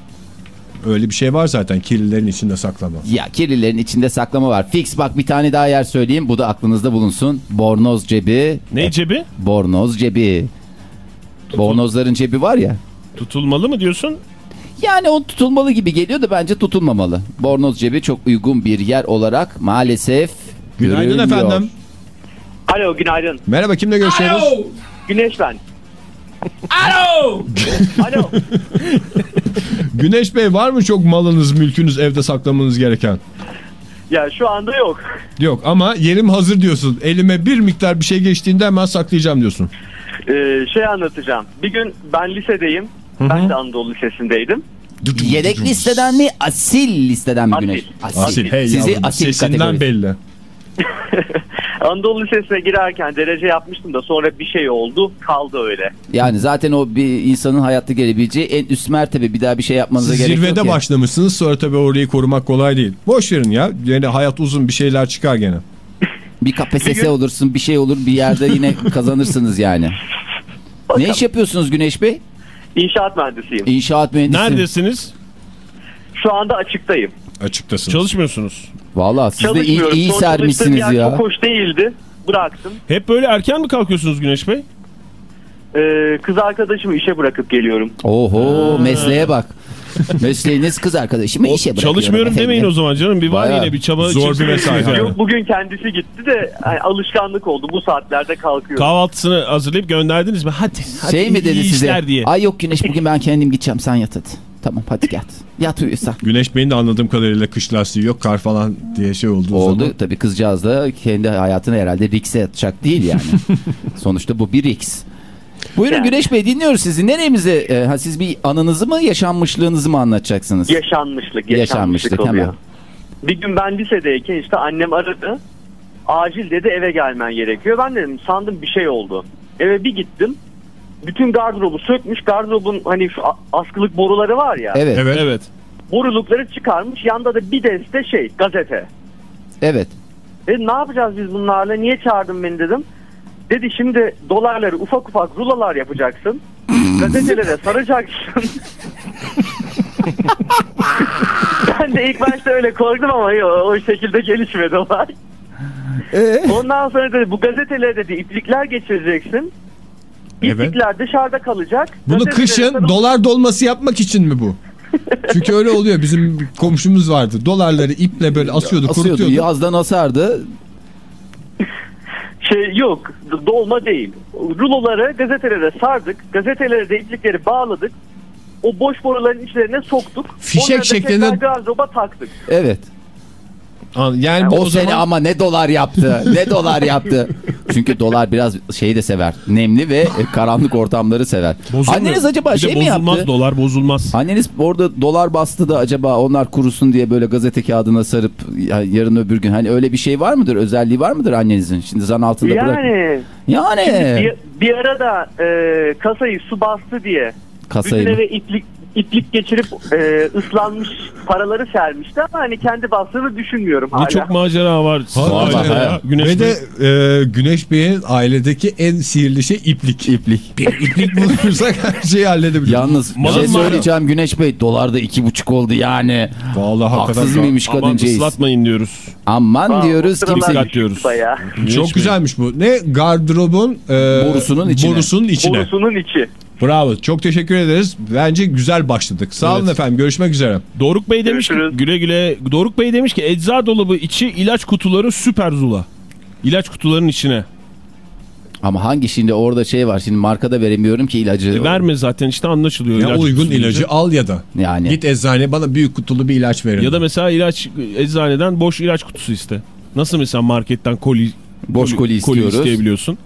Öyle bir şey var zaten kirlilerin içinde saklama. Ya kirlilerin içinde saklama var. Fix bak bir tane daha yer söyleyeyim bu da aklınızda bulunsun. Bornoz cebi. Ne cebi? Bornoz cebi. Bornozların cebi var ya. Tutulmalı mı diyorsun? Yani o tutulmalı gibi geliyor da bence tutulmamalı. Bornoz cebi çok uygun bir yer olarak maalesef Günaydın görülmüyor. efendim. Alo günaydın. Merhaba kimle görüşüyoruz? Güneş ben. Alo! Alo. Güneş Bey var mı çok malınız mülkünüz evde saklamanız gereken? ya şu anda yok. Yok ama yerim hazır diyorsun. Elime bir miktar bir şey geçtiğinde hemen saklayacağım diyorsun. Ee, şey anlatacağım. Bir gün ben lisedeyim. Ben de Anadolu Lisesi'ndeydim. Yedek listeden mi asil listeden mi Asil. Güneş? Asil hey Sizi yavrum, asil sesinden kategorisi. belli. Anadolu Lisesi'ne girerken derece yapmıştım da sonra bir şey oldu. Kaldı öyle. Yani zaten o bir insanın hayatta gelebileceği en üst mertebe bir daha bir şey yapmanıza Siz gerek yok zirvede başlamışsınız sonra tabii orayı korumak kolay değil. Boş verin ya. Yani hayat uzun bir şeyler çıkar gene. Bir KPSS olursun bir şey olur bir yerde yine kazanırsınız yani. Ne iş yapıyorsunuz Güneş Bey? İnşaat mühendisiyim. İnşaat mühendisi. Neredesiniz? Şu anda açıktayım. Açıktasınız. Çalışmıyorsunuz. Valla siz de iyi, iyi sermişsiniz yer ya. Çok hoş değildi. Bıraktım. Hep böyle erken mi kalkıyorsunuz Güneş Bey? Ee, kız arkadaşımı işe bırakıp geliyorum. Oho mesleğe bak. Mesleğiniz kız arkadaşımı işe bırakıyorum. Çalışmıyorum efendim. demeyin o zaman canım. Bir var Bayağı yine bir çaba. zor bir mesai. yani. Yok bugün kendisi gitti de yani alışkanlık oldu. Bu saatlerde kalkıyor. Kahvaltısını hazırlayıp gönderdiniz mi? Hadi. hadi Şey mi dedi iyi size? işler diye. Ay yok Güneş bugün ben kendim gideceğim sen yat hadi. Tamam hadi yat. Yat uyusa. Güneş Bey'in de anladığım kadarıyla kış lastiği yok kar falan diye şey olduğu Oldu. zaman. Tabii kızcağız da kendi hayatını herhalde Rix'e atacak değil yani. Sonuçta bu bir Rix. Buyurun Yani. Güneş Bey dinliyoruz sizi. Neremize, e, ha, siz bir anınızı mı yaşanmışlığınızı mı anlatacaksınız? Yaşanmışlık, Yaşanmışlık, yaşanmışlık oluyor. hemen. Bir gün ben lisedeyken işte annem aradı. Acil dedi eve gelmen gerekiyor. Ben dedim sandım bir şey oldu. Eve bir gittim. Bütün gardırobu sökmüş. Gardırobun hani şu askılık boruları var ya. Evet, evet. Evet. Evet. Borulukları çıkarmış. Yanda da bir deste şey gazete. Dedim ne yapacağız biz bunlarla? Niye çağırdın beni dedim. Dedi şimdi dolarları ufak ufak rulolar yapacaksın. Gazetelere saracaksın. ben de ilk başta öyle korktum ama yo, o şekilde gelişmedi olay. Ee? Ondan sonra dedi bu gazetelere dedi iplikler geçireceksin. İplikler dışarıda kalacak. Bunu Gazetelere kışın sarıp- dolar dolması yapmak için mi bu? Çünkü öyle oluyor. Bizim komşumuz vardı. Dolarları iple böyle asıyordu, Asıyordu kurutuyordu. yazdan asardı. Şey yok dolma değil. Ruloları gazetelere sardık. Gazetelere de iplikleri bağladık. O boş boruların içlerine soktuk. Fişek Onları da şeklinde- taktık. Evet. An- Yani bu O, o, sene zaman ama ne dolar yaptı. ne dolar yaptı. Çünkü dolar biraz şeyi de sever. Nemli ve e, karanlık ortamları sever. Bozulmuyor. Anneniz acaba Bir şey mi bozulmaz, yaptı? dolar bozulmaz. Anneniz orada dolar bastı da acaba onlar kurusun diye böyle gazete kağıdına sarıp ya yarın öbür gün hani öyle bir şey var mıdır? Özelliği var mıdır annenizin? Şimdi zan altında bırak. Yani Yani. bir, bir ara da e, kasayı su bastı diye Kasayı bütün eve iplik iplik geçirip e, ıslanmış paraları sermişti ama hani kendi bastığını düşünmüyorum Ne hala. çok macera var. Vallahi ya. Güneş ve Bey. de e, Güneş Bey'in ailedeki en sihirli şey iplik. İplik. Bir iplik bulursak her şeyi halledebiliriz. Yalnız bir Malın şey söyleyeceğim Güneş Bey. Dolar da iki buçuk oldu yani. Vallahi Haksız hakikaten mıymış Aman kadıncağız? ıslatmayın diyoruz. Aman Aa, diyoruz o sıralar kimse dikkat diyoruz. bayağı. Güneş Çok güzelmiş bu. Ne gardırobun e, Borusunun içine. borusunun içine. Borusunun içi. Bravo. Çok teşekkür ederiz. Bence güzel başladık. Sağ olun Evet. efendim. Görüşmek üzere. Doruk Bey demiş ki güle güle. Doruk Bey demiş ki ecza dolabı içi ilaç kutuları süper zula. İlaç kutularının içine. Ama hangi şimdi orada şey var şimdi markada veremiyorum ki ilacı. E, verme zaten işte anlaşılıyor. Ya ilaç uygun kutusu ilacı al ya da. Yani. Git eczaneye bana büyük kutulu bir ilaç verin. Ya da mesela ilaç eczaneden boş ilaç kutusu iste. Nasıl mesela marketten koli Boş koli istiyoruz. isteyebiliyorsun.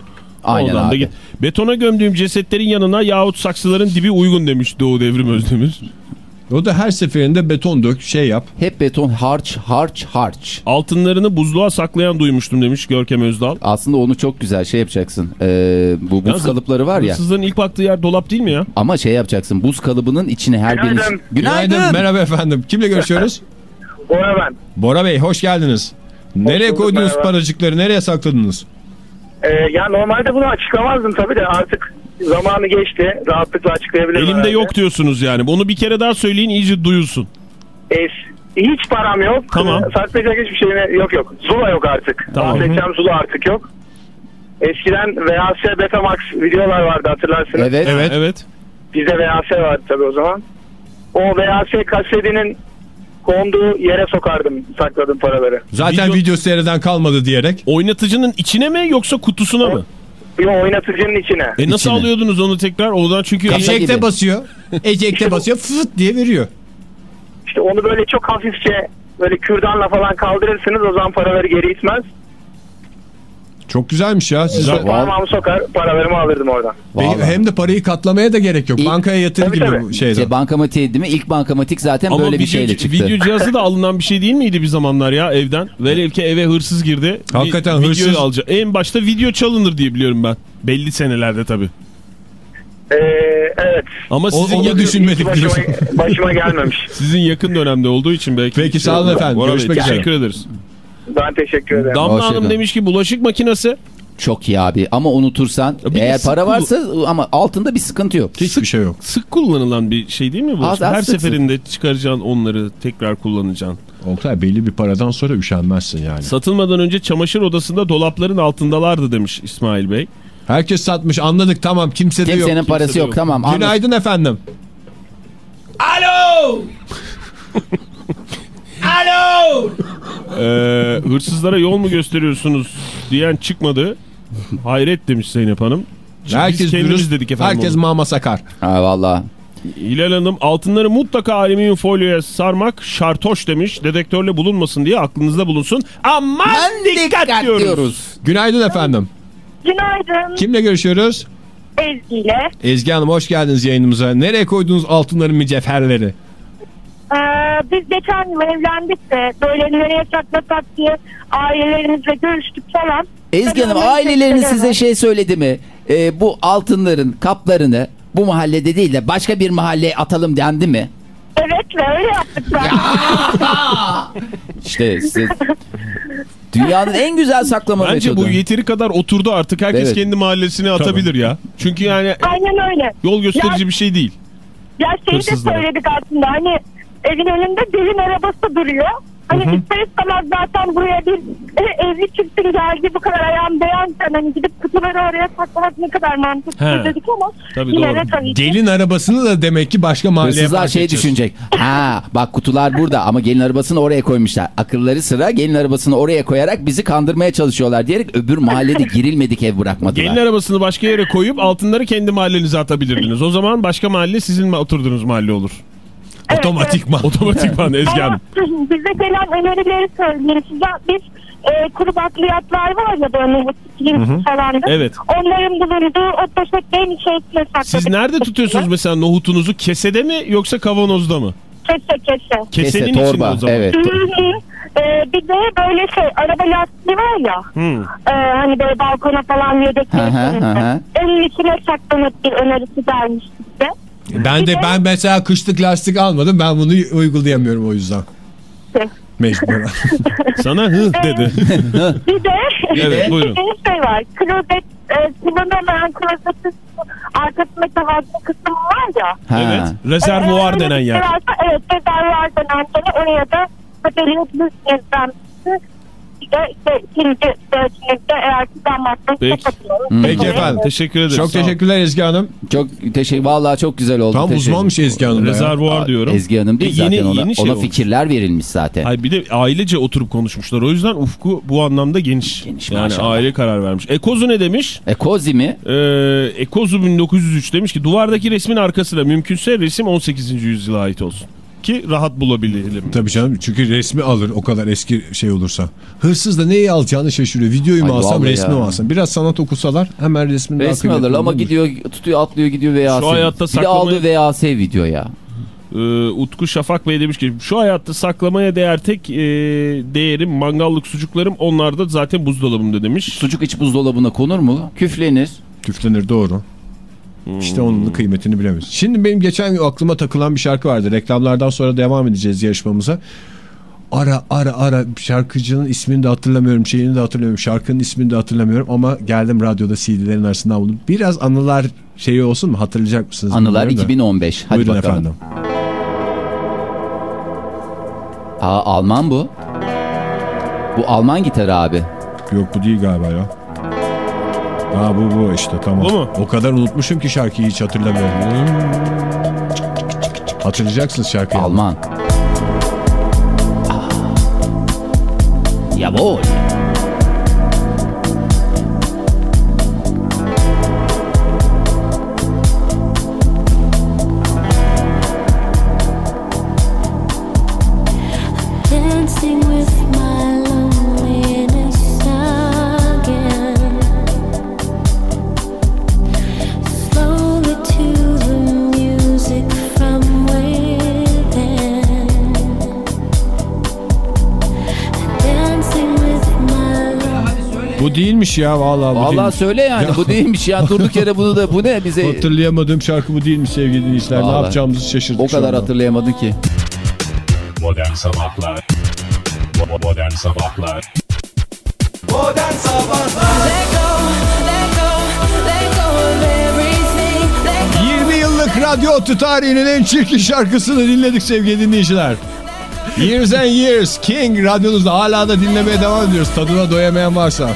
Aynen Oradan da abi. git. Betona gömdüğüm cesetlerin yanına yahut saksıların dibi uygun demiş Doğu Devrim Özdemir. O da her seferinde beton dök şey yap. Hep beton harç harç harç. Altınlarını buzluğa saklayan duymuştum demiş Görkem Özdal. Aslında onu çok güzel şey yapacaksın. Ee, bu buz Yalnız kalıpları var ya. Hırsızların ilk baktığı yer dolap değil mi ya? Ama şey yapacaksın. Buz kalıbının içine her Günaydın. biriniz... Günaydın. Merhaba efendim. Kimle görüşüyoruz? Bora ben. Bora Bey hoş geldiniz. Nereye bulduk, koydunuz merhaba. paracıkları? Nereye sakladınız? Ee, ya normalde bunu açıklamazdım tabii de artık zamanı geçti. Rahatlıkla açıklayabilirim. Elimde herhalde. yok diyorsunuz yani. Bunu bir kere daha söyleyin iyice duyulsun. Es, hiç param yok. Tamam. Saklayacak hiçbir şeyim yok yok. Zula yok artık. Tamam. Bahsedeceğim Zula artık yok. Eskiden VHS Betamax videolar vardı hatırlarsınız. Evet. Evet. Evet. Bizde VHS vardı tabii o zaman. O VHS kasetinin konduğu yere sokardım sakladım paraları. Zaten Video- video, seyreden kalmadı diyerek. Oynatıcının içine mi yoksa kutusuna mı? Bir oynatıcının içine. E nasıl İçine. alıyordunuz onu tekrar? Oradan çünkü Kasa gibi. Ejekte basıyor. Ejekte basıyor. Fıt diye veriyor. İşte onu böyle çok hafifçe böyle kürdanla falan kaldırırsınız o zaman paraları geri itmez. Çok güzelmiş ya. Siz Güzel. Parmağımı sokar paralarımı alırdım oradan. Vallahi. hem de parayı katlamaya da gerek yok. İlk- Bankaya yatır Tabii, gibi tabii. bu şeyde. İşte bankamatik değil mi? İlk bankamatik zaten Ama böyle bir şeyle çıktı. video cihazı da alınan bir şey değil miydi bir zamanlar ya evden? Velev ki eve hırsız girdi. Bir Hakikaten videoyu hırsız- Alacak. En başta video çalınır diye biliyorum ben. Belli senelerde tabii. Ee, evet. Ama sizin, onu düşünmedik Başıma, başıma gelmemiş. sizin yakın dönemde olduğu için belki. Peki, sağ olun efendim. Görüşmek üzere. Teşekkür ederiz. Ben teşekkür ederim. Damla Hoşça Hanım kalın. demiş ki bulaşık makinesi Çok iyi abi ama unutursan bir eğer sık para varsa ama altında bir sıkıntı yok. Hiçbir şey yok. sık kullanılan bir şey değil mi bu? Az- az Her sık sık. seferinde çıkaracaksın onları tekrar kullanacaksın. Oktay belli bir paradan sonra üşenmezsin yani. Satılmadan önce çamaşır odasında dolapların altındalardı demiş İsmail Bey. Herkes satmış anladık tamam kimse de yok. Kimsenin parası yok. yok. Tamam. anladım. Günaydın efendim. Ee, hırsızlara yol mu gösteriyorsunuz diyen çıkmadı. Hayret demiş Zeynep Hanım. Biz Herkes kendimiz dürüst, dedik efendim. herkes onu. mama sakar. Ha valla. Hilal Hanım altınları mutlaka alüminyum folyoya sarmak şartoş demiş. Dedektörle bulunmasın diye aklınızda bulunsun. Aman dikkat, diyoruz. Günaydın efendim. Günaydın Kimle görüşüyoruz? Ezgi ile. Ezgi Hanım hoş geldiniz yayınımıza. Nereye koydunuz altınların mücevherleri? Ee, biz geçen yıl evlendik de böyle nereye saklasak diye ailelerimizle görüştük falan. Ezgi Hanım aileleriniz size şey söyledi mi? Ee, bu altınların kaplarını bu mahallede değil de başka bir mahalleye atalım dendi mi? Evet ve öyle yaptık ben. İşte siz... Dünyanın en güzel saklama Bence metodu. bu yeteri kadar oturdu artık. Herkes Evet. kendi mahallesine atabilir ya. Çünkü yani Aynen öyle. yol gösterici Ya- bir şey değil. Ya şey de Hırsızlara. söyledik aslında hani evin önünde devin arabası duruyor. Hani ister istemez zaten buraya bir e, evli çiftin geldi bu kadar ayağım beyanken hani gidip kutuları oraya saklamak ne kadar mantıklı He. dedik ama Tabii yine doğru. de tabii ki. Gelin arabasını da demek ki başka mahalleye Hırsızlar park şey edeceğiz. düşünecek. Ha bak kutular burada ama gelin arabasını oraya koymuşlar. Akılları sıra gelin arabasını oraya koyarak bizi kandırmaya çalışıyorlar diyerek öbür mahallede girilmedik ev bırakmadılar. Gelin arabasını başka yere koyup altınları kendi mahallenize atabilirdiniz. O zaman başka mahalle sizin mi oturduğunuz mahalle olur. Otomatikman. Otomatikman Ezgi Hanım. Ama bize gelen önerileri söyleyeyim size. Biz e, kuru bakliyatlar var ya böyle film falan. Evet. Onların bulunduğu o poşetlerin içerisine sakladık. Siz nerede tutuyorsunuz mesela nohutunuzu? Kesede mi yoksa kavanozda mı? Kese kese. Kesenin Kese, içinde torba. o zaman. Evet. Ee, bir de böyle şey araba lastiği var ya Hmm. e, hani böyle balkona falan hı. Onun içine saklanıp bir önerisi gelmiş size. Ben de ben mesela kışlık lastik almadım. Ben bunu uygulayamıyorum o yüzden. Mecburen. Sana hı dedi. Bir de Evet, buyurun. bir şey var. Klozet e, kullanılmayan klozetin arkasındaki hazne kısmı var ya. Ha. evet. Rezervuar Ee, denen yer. Evet rezervuar denen yer. Oraya da yazdan bir de işte ikinci seçenekte eğer kullanmazsanız Peki. kapatıyorum. Peki Evet. efendim. Teşekkür ederim. Çok teşekkürler Ezgi Hanım. Çok teşekkür. Vallahi çok güzel oldu. Tam Teşekkür- uzmanmış Ezgi Hanım. Rezervuar diyorum. Ezgi Hanım değil E, yeni- zaten ona, yeni şey ona olmuş. fikirler verilmiş zaten. Ay bir de ailece oturup konuşmuşlar. O yüzden ufku bu anlamda geniş. Geniş, yani maşallah. aile karar vermiş. Ekozu ne demiş? E Kozi mi? Ee, Ekozu 1903 demiş ki duvardaki resmin arkasına mümkünse resim 18. yüzyıla ait olsun. Ki rahat bulabilelim. Tabii canım çünkü resmi alır o kadar eski şey olursa. Hırsız da neyi alacağını şaşırıyor. Videoyu mu Ay, alsam resmi ya. mi alsam? Biraz sanat okusalar hemen resmin daha Resmi alır ama olur. gidiyor tutuyor atlıyor gidiyor VHS. Şu hayatta bir de saklamaya- aldığı VHS video ya. Ee, Utku Şafak Bey demiş ki şu hayatta saklamaya değer tek e, değerim mangallık sucuklarım onlar da zaten buzdolabımda demiş. Sucuk iç buzdolabına konur mu? Küflenir. Küflenir doğru. İşte onun da kıymetini bilemiyoruz. Şimdi benim geçen gün aklıma takılan bir şarkı vardı. Reklamlardan sonra devam edeceğiz yarışmamıza. Ara ara ara şarkıcının ismini de hatırlamıyorum, şeyini de hatırlamıyorum, şarkının ismini de hatırlamıyorum ama geldim radyoda CD'lerin arasından buldum. Biraz anılar şeyi olsun mu? Hatırlayacak mısınız? Anılar bilmiyorum da. 2015. Hadi Buyurun bakalım. efendim. Aa Alman bu. Bu Alman gitarı abi. Yok bu değil galiba ya. Ha bu bu işte tamam. Bu mu? O kadar unutmuşum ki şarkıyı hiç hatırlamıyorum. Hatırlayacaksınız şarkıyı. Alman. Ah. Jawohl. Bu değilmiş ya vallahi bu Vallahi değilmiş. söyle yani bu değilmiş ya durduk yere bunu da bu ne bize Hatırlayamadığım şarkı bu değilmiş sevgili dinleyiciler. Ne yapacağımızı şaşırdık o kadar hatırlayamadın ki. Modern Sabahlar Modern Sabahlar Modern Sabahlar 20 yıllık radyo otu tarihinin en çirkin şarkısını dinledik sevgili dinleyiciler. Years and Years King radyonuzda hala da dinlemeye devam ediyoruz. Tadına doyamayan varsa.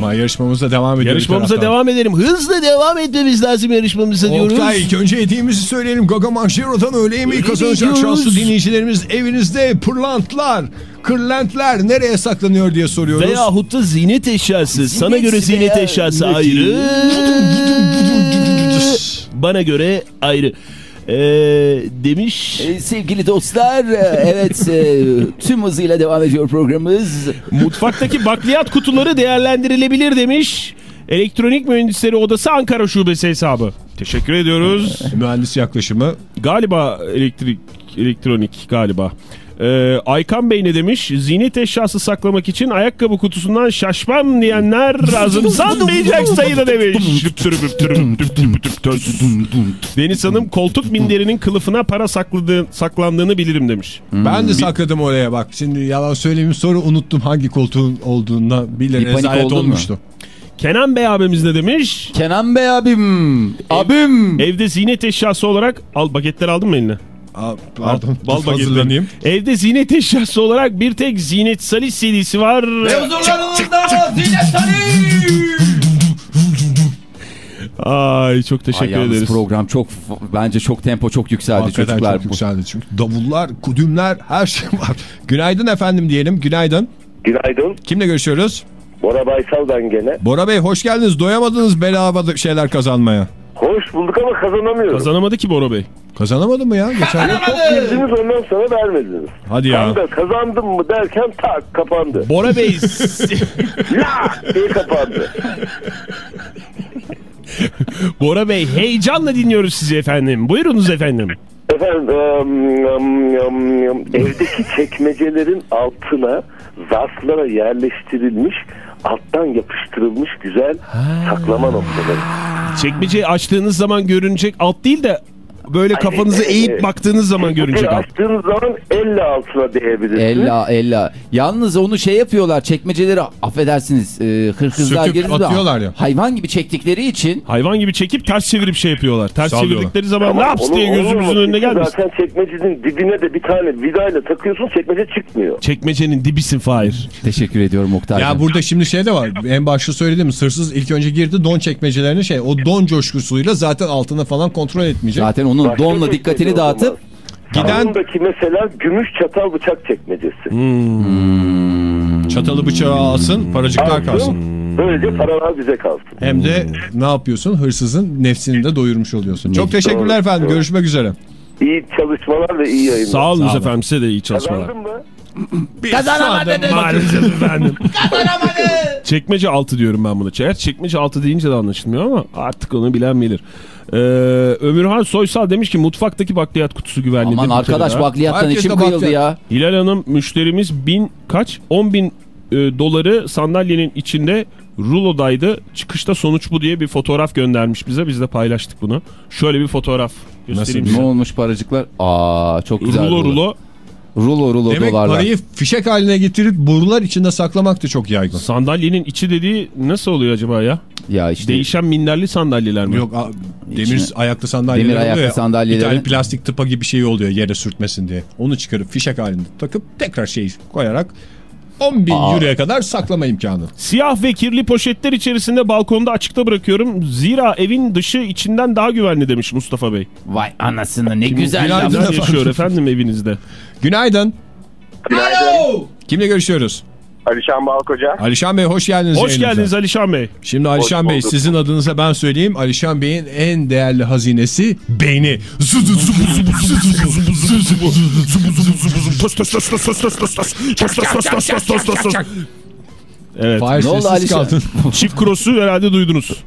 Ma yarışmamıza devam ediyoruz. Yarışmamıza devam edelim. Hızlı devam etmemiz lazım yarışmamıza diyoruz. Oktay ilk önce hediyemizi söyleyelim. Gaga Manşero'dan öğle yemeği Öyle kazanacak şanslı dinleyicilerimiz evinizde pırlantlar, kırlentler nereye saklanıyor diye soruyoruz. Veyahut da ziynet eşyası. Sana göre ziynet eşyası ayrı. Bana göre ayrı. Ee, demiş Ee, sevgili dostlar e, evet e, tüm hızıyla devam ediyor programımız. mutfaktaki bakliyat kutuları değerlendirilebilir demiş. Elektronik Mühendisleri Odası Ankara Şubesi hesabı. Teşekkür ediyoruz. Mühendis yaklaşımı. Galiba elektrik elektronik galiba. Ee, Aykan Bey ne demiş? Ziynet eşyası saklamak için ayakkabı kutusundan şaşmam diyenler azımsanmayacak sayıda demiş. Deniz Hanım koltuk minderinin kılıfına para sakladığı, saklandığını bilirim demiş. Ben de sakladım oraya bak. Şimdi yalan söyleyeyim sonra unuttum hangi koltuğun Bir panik rezalet oldun mu? olmuştu. Kenan Bey abimiz ne demiş? Kenan Bey abim. Abim. Evde ziynet eşyası olarak al paketler aldın mı eline? Aa, pardon. Bal dur, bagetleri. hazırlanayım. Evde zinet eşyası olarak bir tek Zinet Salih CD'si var. huzurlarınızda Zinet Salih. Ay çok teşekkür Ay, ederiz. program çok bence çok tempo çok yükseldi Hakikaten çocuklar. çok yükseldi çünkü. Davullar, kudümler her şey var. Günaydın efendim diyelim. Günaydın. Günaydın. Kimle görüşüyoruz? Bora Baysal ben gene. Bora Bey hoş geldiniz. Doyamadınız bedava da- şeyler kazanmaya. Hoş bulduk ama kazanamıyorum. Kazanamadı ki Bora Bey. Kazanamadın mı ya? Geçen Çok girdiniz ondan sonra vermediniz. Hadi ya. Ben de kazandım mı derken tak kapandı. Bora Bey La diye kapandı. Bora Bey heyecanla dinliyoruz sizi efendim. Buyurunuz efendim. Efendim ım, ım, ım, evdeki çekmecelerin altına zarflara yerleştirilmiş alttan yapıştırılmış güzel saklama noktaları. Çekmeceyi açtığınız zaman görünecek alt değil de böyle kafanızı evet, eğip evet. baktığınız zaman görünecek Bir alt. açtığınız zaman elle altına değebilirsiniz. Ella ella. Yalnız onu şey yapıyorlar çekmeceleri affedersiniz e, hırkızlar girdi atıyorlar ya. hayvan gibi çektikleri için Hayvan gibi çekip ters çevirip şey yapıyorlar. Ters Sallıyorlar. çevirdikleri zaman Ama ne yaps onu- diye onu gözümüzün önüne gelmesin. Zaten çekmecenin dibine de bir tane vidayla takıyorsun çekmece çıkmıyor. Çekmecenin dibisin Fahir. teşekkür ediyorum Oktay. Ya burada şimdi şey de var. En başta söylediğim hırsız ilk önce girdi don çekmecelerine şey. O don coşkusuyla zaten altına falan kontrol etmeyecek. Zaten onun Başka donla çekmece dikkatini dağıtıp Giden Salondaki mesela gümüş çatal bıçak çekmecesi. çatalı bıçağı alsın paracıklar Alsın, kalsın. Böylece paralar bize kalsın. Hem de ne yapıyorsun? Hırsızın nefsini de doyurmuş oluyorsun. Çok Doğru, teşekkürler efendim. doğru. Görüşmek üzere. İyi çalışmalar ve iyi yayınlar. Sağ olun Sağ efendim size de iyi çalışmalar. Kazandın mı? Maalesef efendim. çekmece altı diyorum ben buna. Eğer çekmece altı deyince de anlaşılmıyor ama artık onu bilen bilir. Ee, Ömürhan Soysal demiş ki mutfaktaki bakliyat kutusu güvenli. aman arkadaş bakliyattan Herkes içim kıyıldı ya. Hilal Hanım müşterimiz bin kaç? 10 bin e, doları sandalyenin içinde rulodaydı. Çıkışta sonuç bu diye bir fotoğraf göndermiş bize. Biz de paylaştık bunu. Şöyle bir fotoğraf göstereyim Nasıl Ne size. olmuş paracıklar? Aa çok güzel. Rulo rulo. Rulo rulo Demek dolarlar. parayı fişek haline getirip borular içinde saklamak da çok yaygın. Sandalyenin içi dediği nasıl oluyor acaba ya? Ya işte Değişen minderli sandalyeler mi? Yok a- demir İçine- ayaklı sandalyeler Demir ayaklı oluyor sandalyeleri- Bir tane plastik tıpa gibi şey oluyor yere sürtmesin diye. Onu çıkarıp fişek halinde takıp tekrar şeyi koyarak 10 bin Aa. euroya kadar saklama imkanı. Siyah ve kirli poşetler içerisinde balkonda açıkta bırakıyorum. Zira evin dışı içinden daha güvenli demiş Mustafa Bey. Vay anasını ne güzel Günaydın laf. Güzel efendim. yaşıyor efendim evinizde. Günaydın. Kimle görüşüyoruz? Alişan Balkoca. Alişan Bey hoş geldiniz. Hoş yayınımıza. geldiniz Alişan Bey. Şimdi Alişan Hoş Bey bulduk. sizin adınıza ben söyleyeyim. Alişan Bey'in en değerli hazinesi beyni. Evet. Fahir Ne oldu Alişan? kaldın. Çift cross'u herhalde duydunuz.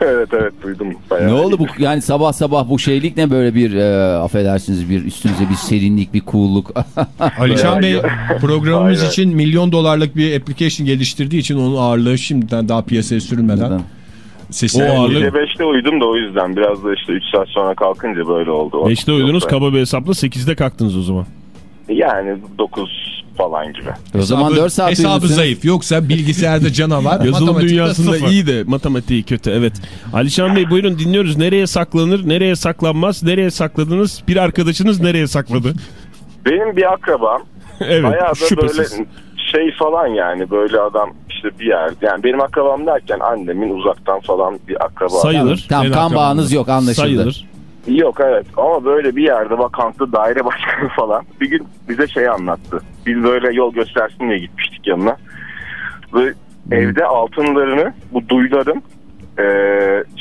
evet evet duydum. Bayağı. Ne oldu bu yani sabah sabah bu şeylik ne böyle bir e, affedersiniz bir üstünüze bir serinlik bir cool'luk. Alişan Bey programımız Aynen. için milyon dolarlık bir application geliştirdiği için onun ağırlığı şimdiden daha piyasaya sürülmeden sesi O ağırlık- Gece 5'te uyudum da o yüzden biraz da işte 3 saat sonra kalkınca böyle oldu. 5'te uyudunuz kaba bir hesapla 8'de kalktınız o zaman. Yani 9 falan gibi. o zaman 4 saat hesabı uyumuşsunuz. zayıf. Yoksa bilgisayarda canavar. Yazılım dünyasında sıfır. iyi de matematiği kötü evet. Alişan Bey buyurun dinliyoruz. Nereye saklanır, nereye saklanmaz, nereye sakladınız? Bir arkadaşınız nereye sakladı? Benim bir akrabam evet bayağı da şüphesiz. böyle şey falan yani böyle adam işte bir yer. Yani benim akrabam derken annemin uzaktan falan bir akraba. Sayılır. Tamam En kan bağınız yok anlaşıldı. Sayılır. Yok evet ama böyle bir yerde vakantlı daire başkanı falan bir gün bize şey anlattı. Biz böyle yol göstersin diye gitmiştik yanına. Ve evde altınlarını bu duyuların e,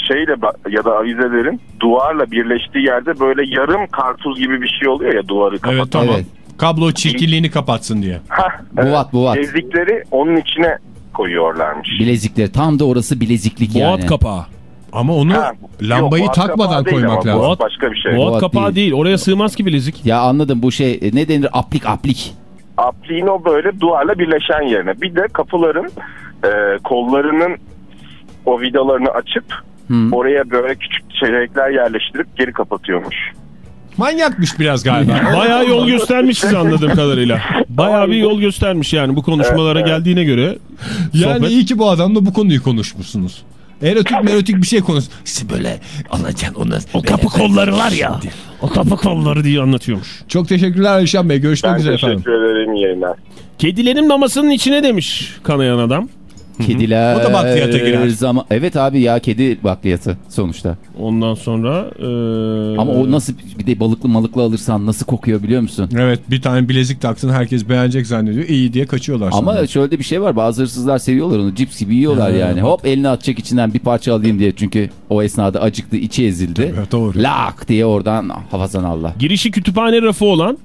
şeyle ya da avizelerin duvarla birleştiği yerde böyle yarım kartuz gibi bir şey oluyor ya duvarı kapatan. Evet tamam. Evet. Kablo çirkinliğini kapatsın diye. Hah, Buvat, buvat. Bilezikleri onun içine koyuyorlarmış. Bilezikleri tam da orası bileziklik yani. Boğat kapağı. Ama onu Ha, lambayı yok, takmadan koymak lazım. bu Başka bir şey. Boğat, Boğat kapağı değil. değil. Oraya sığmaz ki bilezik. Ya anladım bu şey e, ne denir aplik aplik. Apliğin o böyle duvarla birleşen yerine. Bir de kapıların e, kollarının o vidalarını açıp Hı. oraya böyle küçük çelenekler yerleştirip geri kapatıyormuş. Manyakmış biraz galiba. Bayağı yol göstermiş size anladığım kadarıyla. Bayağı bir yol göstermiş yani bu konuşmalara Evet, evet. geldiğine göre. yani Sohbet- iyi ki bu adamla bu konuyu konuşmuşsunuz. Erotik merotik bir şey konuş. Siz böyle alacaksın onu. O kapı kolları var ya. Kapı kolları diye anlatıyormuş. Çok teşekkürler Alişan Bey. Görüşmek Ben üzere teşekkür efendim. ederim yayınlar. Kedilerin mamasının içine demiş kanayan adam. Kediler O da bakliyata girer. Zaman... Evet abi ya kedi bakliyatı sonuçta. Ondan sonra... e, Ama o nasıl bir de balıklı malıklı alırsan nasıl kokuyor biliyor musun? Evet bir tane bilezik taktın herkes beğenecek zannediyor. İyi diye kaçıyorlar Ama sonra. şöyle bir şey var bazı hırsızlar seviyorlar onu cips gibi yiyorlar yani. Hop elini atacak içinden bir parça alayım diye çünkü o esnada acıktı içi ezildi. Evet, doğru. Lak diye oradan hafazan Allah. Girişi kütüphane rafı olan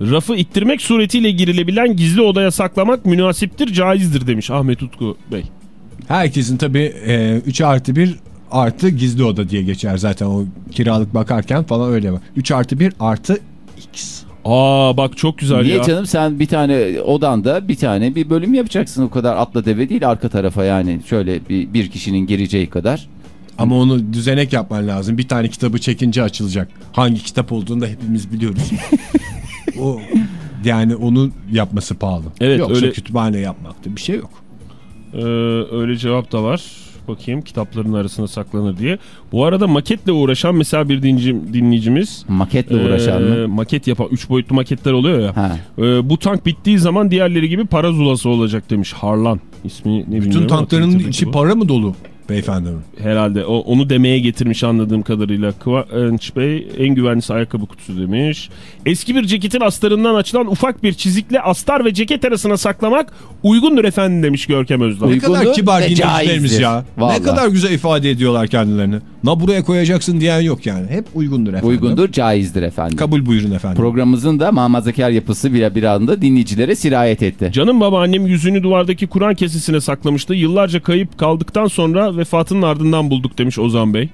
rafı ittirmek suretiyle girilebilen gizli odaya saklamak münasiptir, caizdir demiş Ahmet Utku Bey. Herkesin tabii 3 artı 1 artı gizli oda diye geçer zaten o kiralık bakarken falan öyle var. 3 artı 1 artı x. Aa bak çok güzel Niye ya. canım sen bir tane odanda bir tane bir bölüm yapacaksın o kadar atla deve değil arka tarafa yani şöyle bir, bir kişinin gireceği kadar. Ama onu düzenek yapman lazım. Bir tane kitabı çekince açılacak. Hangi kitap olduğunu da hepimiz biliyoruz. o yani onu yapması pahalı. Evet, Yoksa öyle- kütüphane yapmakta bir şey yok. Ee, öyle cevap da var. Bakayım kitapların arasına saklanır diye. Bu arada maketle uğraşan mesela bir dinleyicimiz. Maketle uğraşan ee, mı? Maket yapan 3 boyutlu maketler oluyor ya. Ha. Ee, bu tank bittiği zaman diğerleri gibi para zulası olacak demiş. Harlan ismi ne bilmiyorum. Bütün ama tankların içi bu. para mı dolu beyefendinin? Herhalde o, onu demeye getirmiş anladığım kadarıyla. Kıvanç Bey en güvenlisi ayakkabı kutusu demiş. Eski bir ceketin astarından açılan ufak bir çizikle astar ve ceket arasına saklamak uygundur efendim demiş Görkem Özdağ. Ne kadar kibar dinleyicilerimiz ya. Vallahi. Ne kadar güzel ifade ediyorlar kendilerini. Na buraya koyacaksın diyen yok yani. Hep uygundur efendim. Uygundur caizdir efendim. Kabul buyurun efendim. Programımızın da mamazakar yapısı bir, bir anda dinleyicilere sirayet etti. Canım babaannem yüzünü duvardaki Kur'an kesesine saklamıştı. Yıllarca kayıp kaldıktan sonra vefatının ardından bulduk demiş Ozan Bey.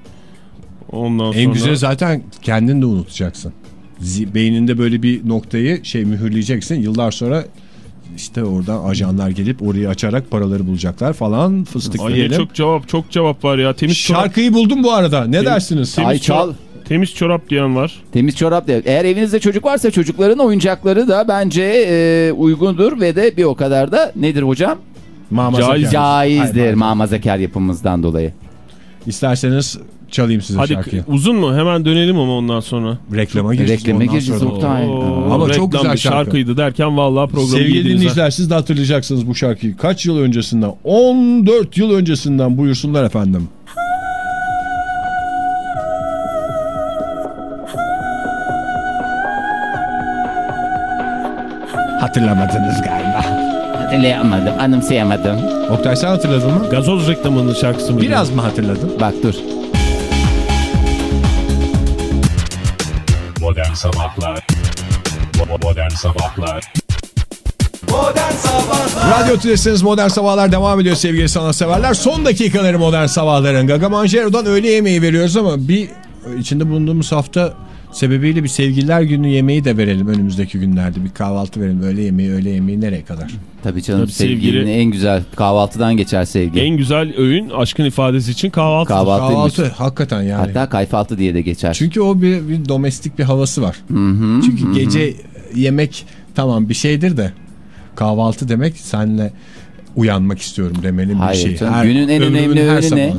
Ondan sonra... En güzeli zaten kendin de unutacaksın. Beyninde böyle bir noktayı şey mühürleyeceksin. Yıllar sonra işte oradan ajanlar gelip orayı açarak paraları bulacaklar falan fıstık Ay diyelim. çok cevap çok cevap var ya. Temiz çorap, Şarkıyı buldum bu arada. Ne dersiniz? temiz Ay çal. çorap, temiz çorap diyen var. Temiz çorap da. Eğer evinizde çocuk varsa çocukların oyuncakları da bence e, uygundur ve de bir o kadar da nedir hocam? Caiz- Caizdir Hayır, mamazakar yapımızdan dolayı. İsterseniz çalayım size Hadi şarkıyı. uzun mu? Hemen dönelim ama ondan sonra. Reklama gireceğiz. Reklame ondan gireceğiz. Oktay. Ama çok güzel şarkı. şarkıydı derken vallahi programı Sevgili dinleyiciler siz de hatırlayacaksınız bu şarkıyı. Kaç yıl öncesinden? 14 yıl öncesinden buyursunlar efendim. Hatırlamadınız galiba. Hatırlayamadım, anımsayamadım. Oktay sen hatırladın mı? Gazoz reklamının şarkısı mı? Biraz mı hatırladın? Bak dur. Modern Sabahlar Bo- Modern Sabahlar Radyo Tülesi'niz Modern Sabahlar devam ediyor sevgili sanatseverler. Son dakikaları Modern Sabahların. Gaga Manjero'dan öğle yemeği veriyoruz ama bir içinde bulunduğumuz hafta sebebiyle bir sevgililer günü yemeği de verelim önümüzdeki günlerde. Bir kahvaltı verelim. Öğle yemeği, öğle yemeği nereye kadar? Tabii canım Tabii sevgilinin sevgili- en güzel kahvaltıdan geçer sevgi. En güzel öğün aşkın ifadesi için kahvaltı. Kahvaltı hakikaten yani. Hatta kayfaltı diye de geçer. Çünkü o bir, bir domestik bir havası var. Hı-hı, Çünkü hı-hı. gece yemek tamam bir şeydir de kahvaltı demek senle uyanmak istiyorum demenin bir Hayır şey. canım, Her- günün en önemli öğünü ne? sabahı.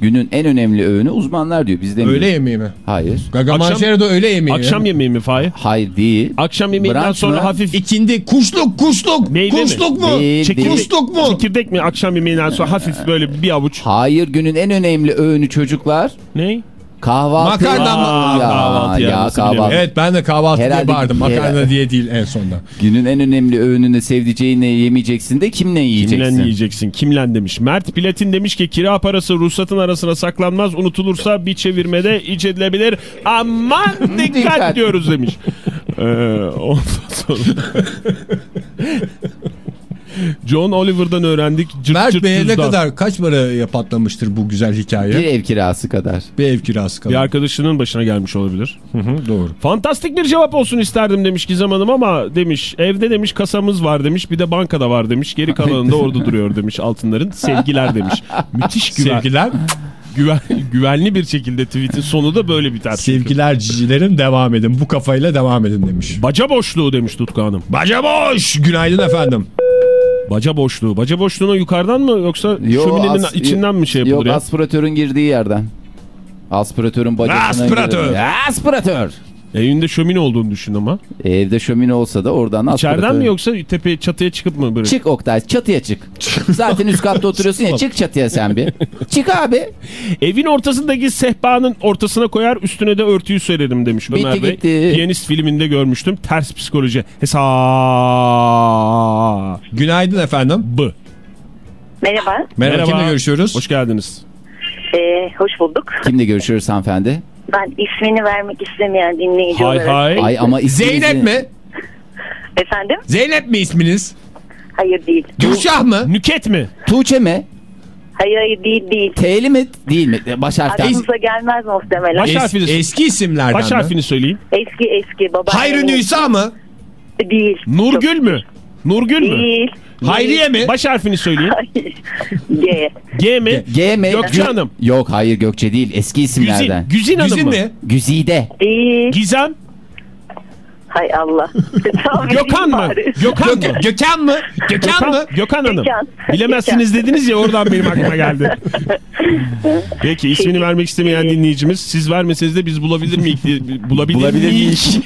Günün en önemli öğünü uzmanlar diyor. Biz demiyoruz. Öğle yemeği mi? Hayır. Gaga Akşam- Manjero'da öğle yemeği mi? Akşam yemeği mi Fahir? Hayır değil. Akşam yemeğinden Brunch sonra mı? hafif İkindi kuşluk kuşluk Meyve mi? kuşluk mu? Değil, değil. Kuşluk mu? çekirdek mi? Akşam yemeğinden sonra hafif böyle bir avuç. Hayır günün en önemli öğünü çocuklar. Ne? Kahvaltı. Makarna mı? Ya, kahvaltı ya nasıl kahvaltı. Evet ben de kahvaltı Herhalde- diye bağırdım. Makarna herhalde. diye değil en sonda. Günün en önemli öğününü sevdiceğinle yemeyeceksin de kimle yiyeceksin? Kimlen yiyeceksin? Kimlen demiş. Mert Platin demiş ki kira parası ruhsatın arasına saklanmaz. Unutulursa bir çevirmede iç edilebilir. Aman dikkat, Dikkat. diyoruz demiş. Ee, ondan sonra... John Oliver'dan öğrendik. Cırt Mert cırt Bey'e ne kadar kaç paraya patlamıştır bu güzel hikaye? Bir Bir, ev kirası kadar. ev kirası Bir kadar. arkadaşının başına gelmiş olabilir. Hı hı, doğru. Fantastik bir cevap olsun isterdim demiş Gizem Hanım ama demiş evde demiş kasamız var demiş bir de bankada var demiş geri kalanında orada duruyor demiş altınların sevgiler demiş. Müthiş güven, Sevgiler, güven, güvenli bir şekilde tweetin sonu da böyle biter. sevgiler cicilerim devam edin. Bu kafayla devam edin demiş. Baca boşluğu demiş Tutku Hanım. Baca boş! Günaydın efendim. Baca boşluğu. Baca boşluğuna yukarıdan mı yoksa Yo, şöminenin as- içinden mi şey yapılır Yok aspiratörün girdiği yerden. Aspiratörün bacasına Aspiratör. girelim. Aspiratör. Evinde şömine olduğunu düşün ama. Evde şömine olsa da oradan. İçeriden mi yoksa tepe çatıya çıkıp mı böyle? Çık Oktay çatıya çık. Zaten üst katta oturuyorsun ya çık çatıya sen bir. Çık abi. Evin ortasındaki sehpanın ortasına koyar üstüne de örtüyü sererim demiş Bitti Ömer Bey. gitti. Piyanist filminde görmüştüm. Ters psikoloji. Hesa. Günaydın efendim. B. Merhaba. Merhaba, kimle görüşüyoruz? Hoş geldiniz. Ee, hoş bulduk. Kimle görüşüyoruz hanımefendi? Ben ismini vermek istemeyen dinleyici Hay olarak. hay. Ay ama isminizi... Zeynep mi? Efendim? Zeynep mi isminiz? Hayır değil. Gülşah mı? Nüket mi? Tuğçe mi? Hayır hayır değil değil. T'li mi? Değil mi? Baş harften. Aklınıza gelmez muhtemelen. Baş Es- harfiniz- eski isimlerden Baş mi? harfini söyleyin. Eski eski baba. Hayrü Nisa mı? Değil. Nurgül mü? Nurgül mü? Değil. Hayriye mi? Baş harfini söyleyin. Hayır. G. G mi? G mi? Gökçe Hanım. Yok hayır Gökçe değil. Eski Güzin. isimlerden. Güzin Hanım Güzin mı? mi? Güzide. Değil. Gizem. Hay Allah. Gökhan mı? Gökhan mı? Gö- Gökhan mı? Gökhan mı? Gökhan Hanım. Gökhan. Bilemezsiniz dediniz ya oradan benim aklıma geldi. Peki ismini vermek istemeyen dinleyicimiz siz vermeseniz de biz bulabilir miyik? Bulabilir, Bulabilir miyiz?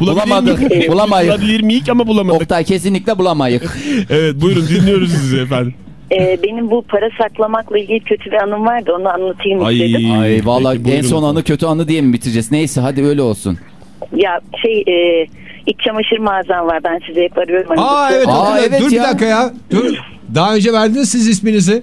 Bulamadık. miyik? Bulamayız. Bulabilir miyik ama bulamadık. Oktay kesinlikle bulamayık. Evet buyurun dinliyoruz sizi efendim. Ee, benim bu para saklamakla ilgili kötü bir anım vardı. Onu anlatayım Ay. istedim. Ay vallahi Peki, en son anı kötü anı diye mi bitireceğiz? Neyse hadi öyle olsun. Ya şey e, iç çamaşır mağazam var. Ben size hep arıyorum. Hani Aa evet. Aa, evet Dur bir ya. dakika ya. Dur. Daha önce verdiniz siz isminizi.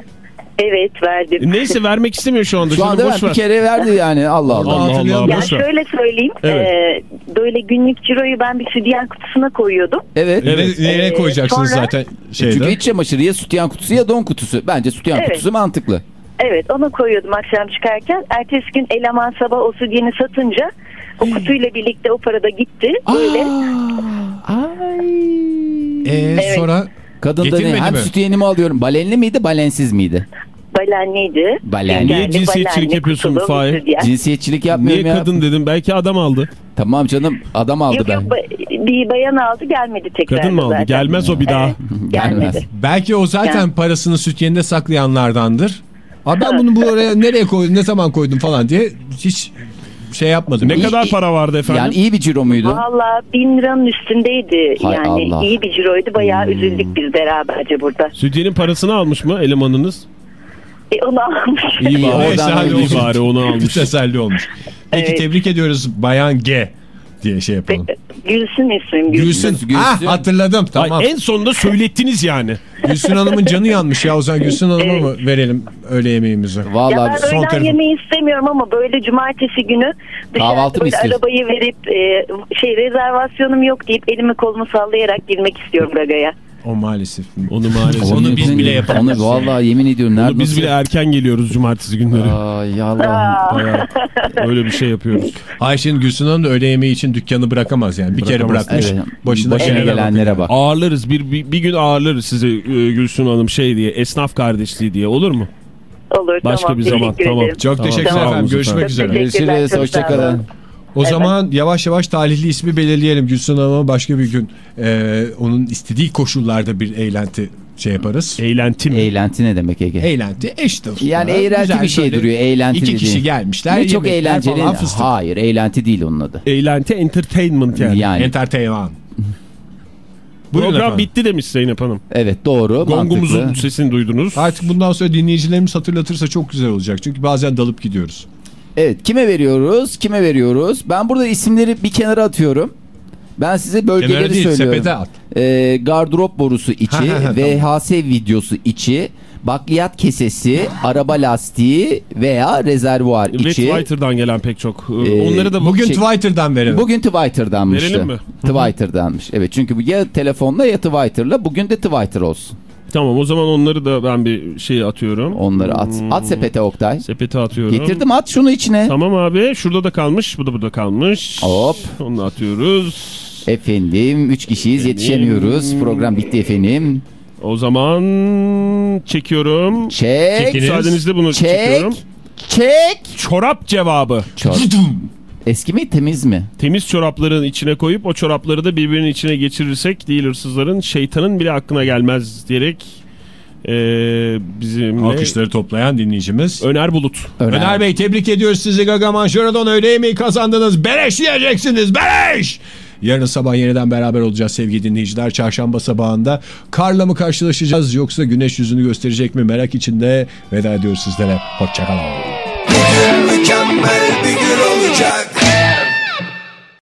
Evet verdim. Neyse vermek istemiyor şu anda. Şu anda boş bir ver. kere verdi yani Allah Allah. Allah. Allah. Ya boş ver. şöyle söyleyeyim. Evet. e, böyle günlük ciroyu ben bir sütyen kutusuna koyuyordum. Evet. Evet. Ne- Nereye koyacaksınız sonra- zaten Çünkü şeyde? iç çamaşırı ya sütyen kutusu ya don kutusu. Bence sütyen Evet. kutusu mantıklı. Evet onu koyuyordum akşam çıkarken. Ertesi gün eleman sabah o sütyeni satınca o kutuyla birlikte o para da gitti. Böyle Ee, sonra Kadın da ne? Getirmedi Hem mi? sütyenimi alıyorum. Balenli miydi balensiz miydi? balenliydi. Balenli. Niye cinsiyetçilik yapıyorsun kutulu, Fahir? Cinsiyetçilik yapmıyorum Niye ya. kadın dedim belki adam aldı. Tamam canım adam aldı Yok ben. yok ba- bir bayan aldı gelmedi tekrar. Kadın mı aldı? zaten. Gelmez o bir daha. Evet, Gelmez. gelmedi. belki o zaten Yani- parasını sütyeninde saklayanlardandır. Abi ben bunu buraya nereye koydum ne zaman koydum falan diye hiç şey yapmadım. Ne İyi- kadar para vardı efendim? Yani iyi bir ciro muydu? Valla bin liranın üstündeydi. Hay yani Allah. Hmm. iyi bir ciroydu. Bayağı üzüldük biz beraberce burada. Sütyenin parasını almış mı elemanınız? E, onu almış. İyi bari. oradan Neyse, hadi iyi olsun. bari onu Bir almış. teselli olmuş. Peki Evet. tebrik ediyoruz Bayan G diye şey yapalım. Gülsün ismim. Gülsün. Gülsün. Gülsün. Ah hatırladım tamam. Ay, en sonunda söylettiniz yani. Gülsün Hanım'ın canı yanmış ya o zaman Gülsün Hanım'a mı verelim öğle yemeğimizi? Ya Vallahi ben son öğlen tarafı. yemeği istemiyorum ama böyle cumartesi günü Kahvaltı dışarıda böyle arabayı verip e, şey rezervasyonum yok deyip elimi kolumu sallayarak girmek istiyorum Gaga'ya. O maalesef. Onu maalesef. Onu biz bile yapamayız. Onu vallahi yemin ediyorum. Onu Nerede biz bile erken geliyoruz cumartesi günleri. Aa, Bayağı öyle bir şey yapıyoruz. Ayşe'nin Gülsün Hanım da öğle yemeği için dükkanı bırakamaz yani. Bir kere bırakmış. Evet. Başına, gelenlere bak. Ağırlarız. Bir, bir, bir gün ağırlarız size Gülsün Hanım şey diye. Esnaf kardeşliği diye. Olur mu? olur Başka tamam. bir zaman, tamam. Çok Tamam, teşekkürler tamam. efendim. Görüşmek üzere. Görüşürüz. Hoşçakalın. O zaman yavaş yavaş talihli ismi belirleyelim. Gülsün Hanım'a başka bir gün e, onun istediği koşullarda bir eğlenti şey yaparız. Eğlenti mi? Eğlenti ne demek Ege? Eğlenti eş dostu. Yani eğlenti bir şey duruyor. Eğlenti İki kişi gelmişler. Ne çok eğlenceli. falan fıstık. Hayır eğlenti değil onun adı. Eğlenti entertainment yani. Yani Entertainment. Buyurun Program efendim. bitti demiş Zeynep Hanım. evet doğru Gongumuzun mantıklı. sesini duydunuz. Artık bundan sonra dinleyicilerimiz hatırlatırsa çok güzel olacak. Çünkü bazen dalıp gidiyoruz. Evet kime veriyoruz? Kime veriyoruz? Ben burada isimleri bir kenara atıyorum. Ben size bölgeleri Kenara değil söylüyorum. sepete at. Ee, gardırop borusu içi, Ha, ha, ha, VHS videosu içi, bakliyat kesesi, araba lastiği veya rezervuar Red içi. Twitter'dan gelen pek çok. e, Ee, Onları da Bugün Şey- Twitter'dan verelim. Bugün Twitter'danmıştı. Verelim mi? Twitter'danmış. Evet çünkü bu ya telefonla ya Twitter'la. Bugün de Twitter olsun. Tamam o zaman onları da ben bir şey atıyorum. Onları at. At sepete Oktay. Sepete atıyorum. Getirdim at şunu içine. Tamam abi şurada da kalmış bu da burada kalmış. Hop. Onu atıyoruz. Efendim 3 kişiyiz yetişemiyoruz. Program bitti efendim. O zaman çekiyorum. Çek. Müsaadenizle bunu Çek. çekiyorum. Çek. Çorap cevabı. Çor. Eski mi temiz mi? Temiz çorapların içine koyup o çorapları da birbirinin içine geçirirsek değil hırsızların şeytanın bile aklına gelmez diyerek e, bizimle Alkışları toplayan dinleyicimiz. Öner Bulut. Öner, Bey tebrik ediyoruz sizi Gaga Manşuradan öğle yemeği kazandınız. Beleş yiyeceksiniz beleş. Yarın sabah yeniden beraber olacağız sevgili dinleyiciler. Çarşamba sabahında karla mı karşılaşacağız yoksa güneş yüzünü gösterecek mi merak içinde veda ediyoruz sizlere. Hoşçakalın. Mükemmel bir gün olacak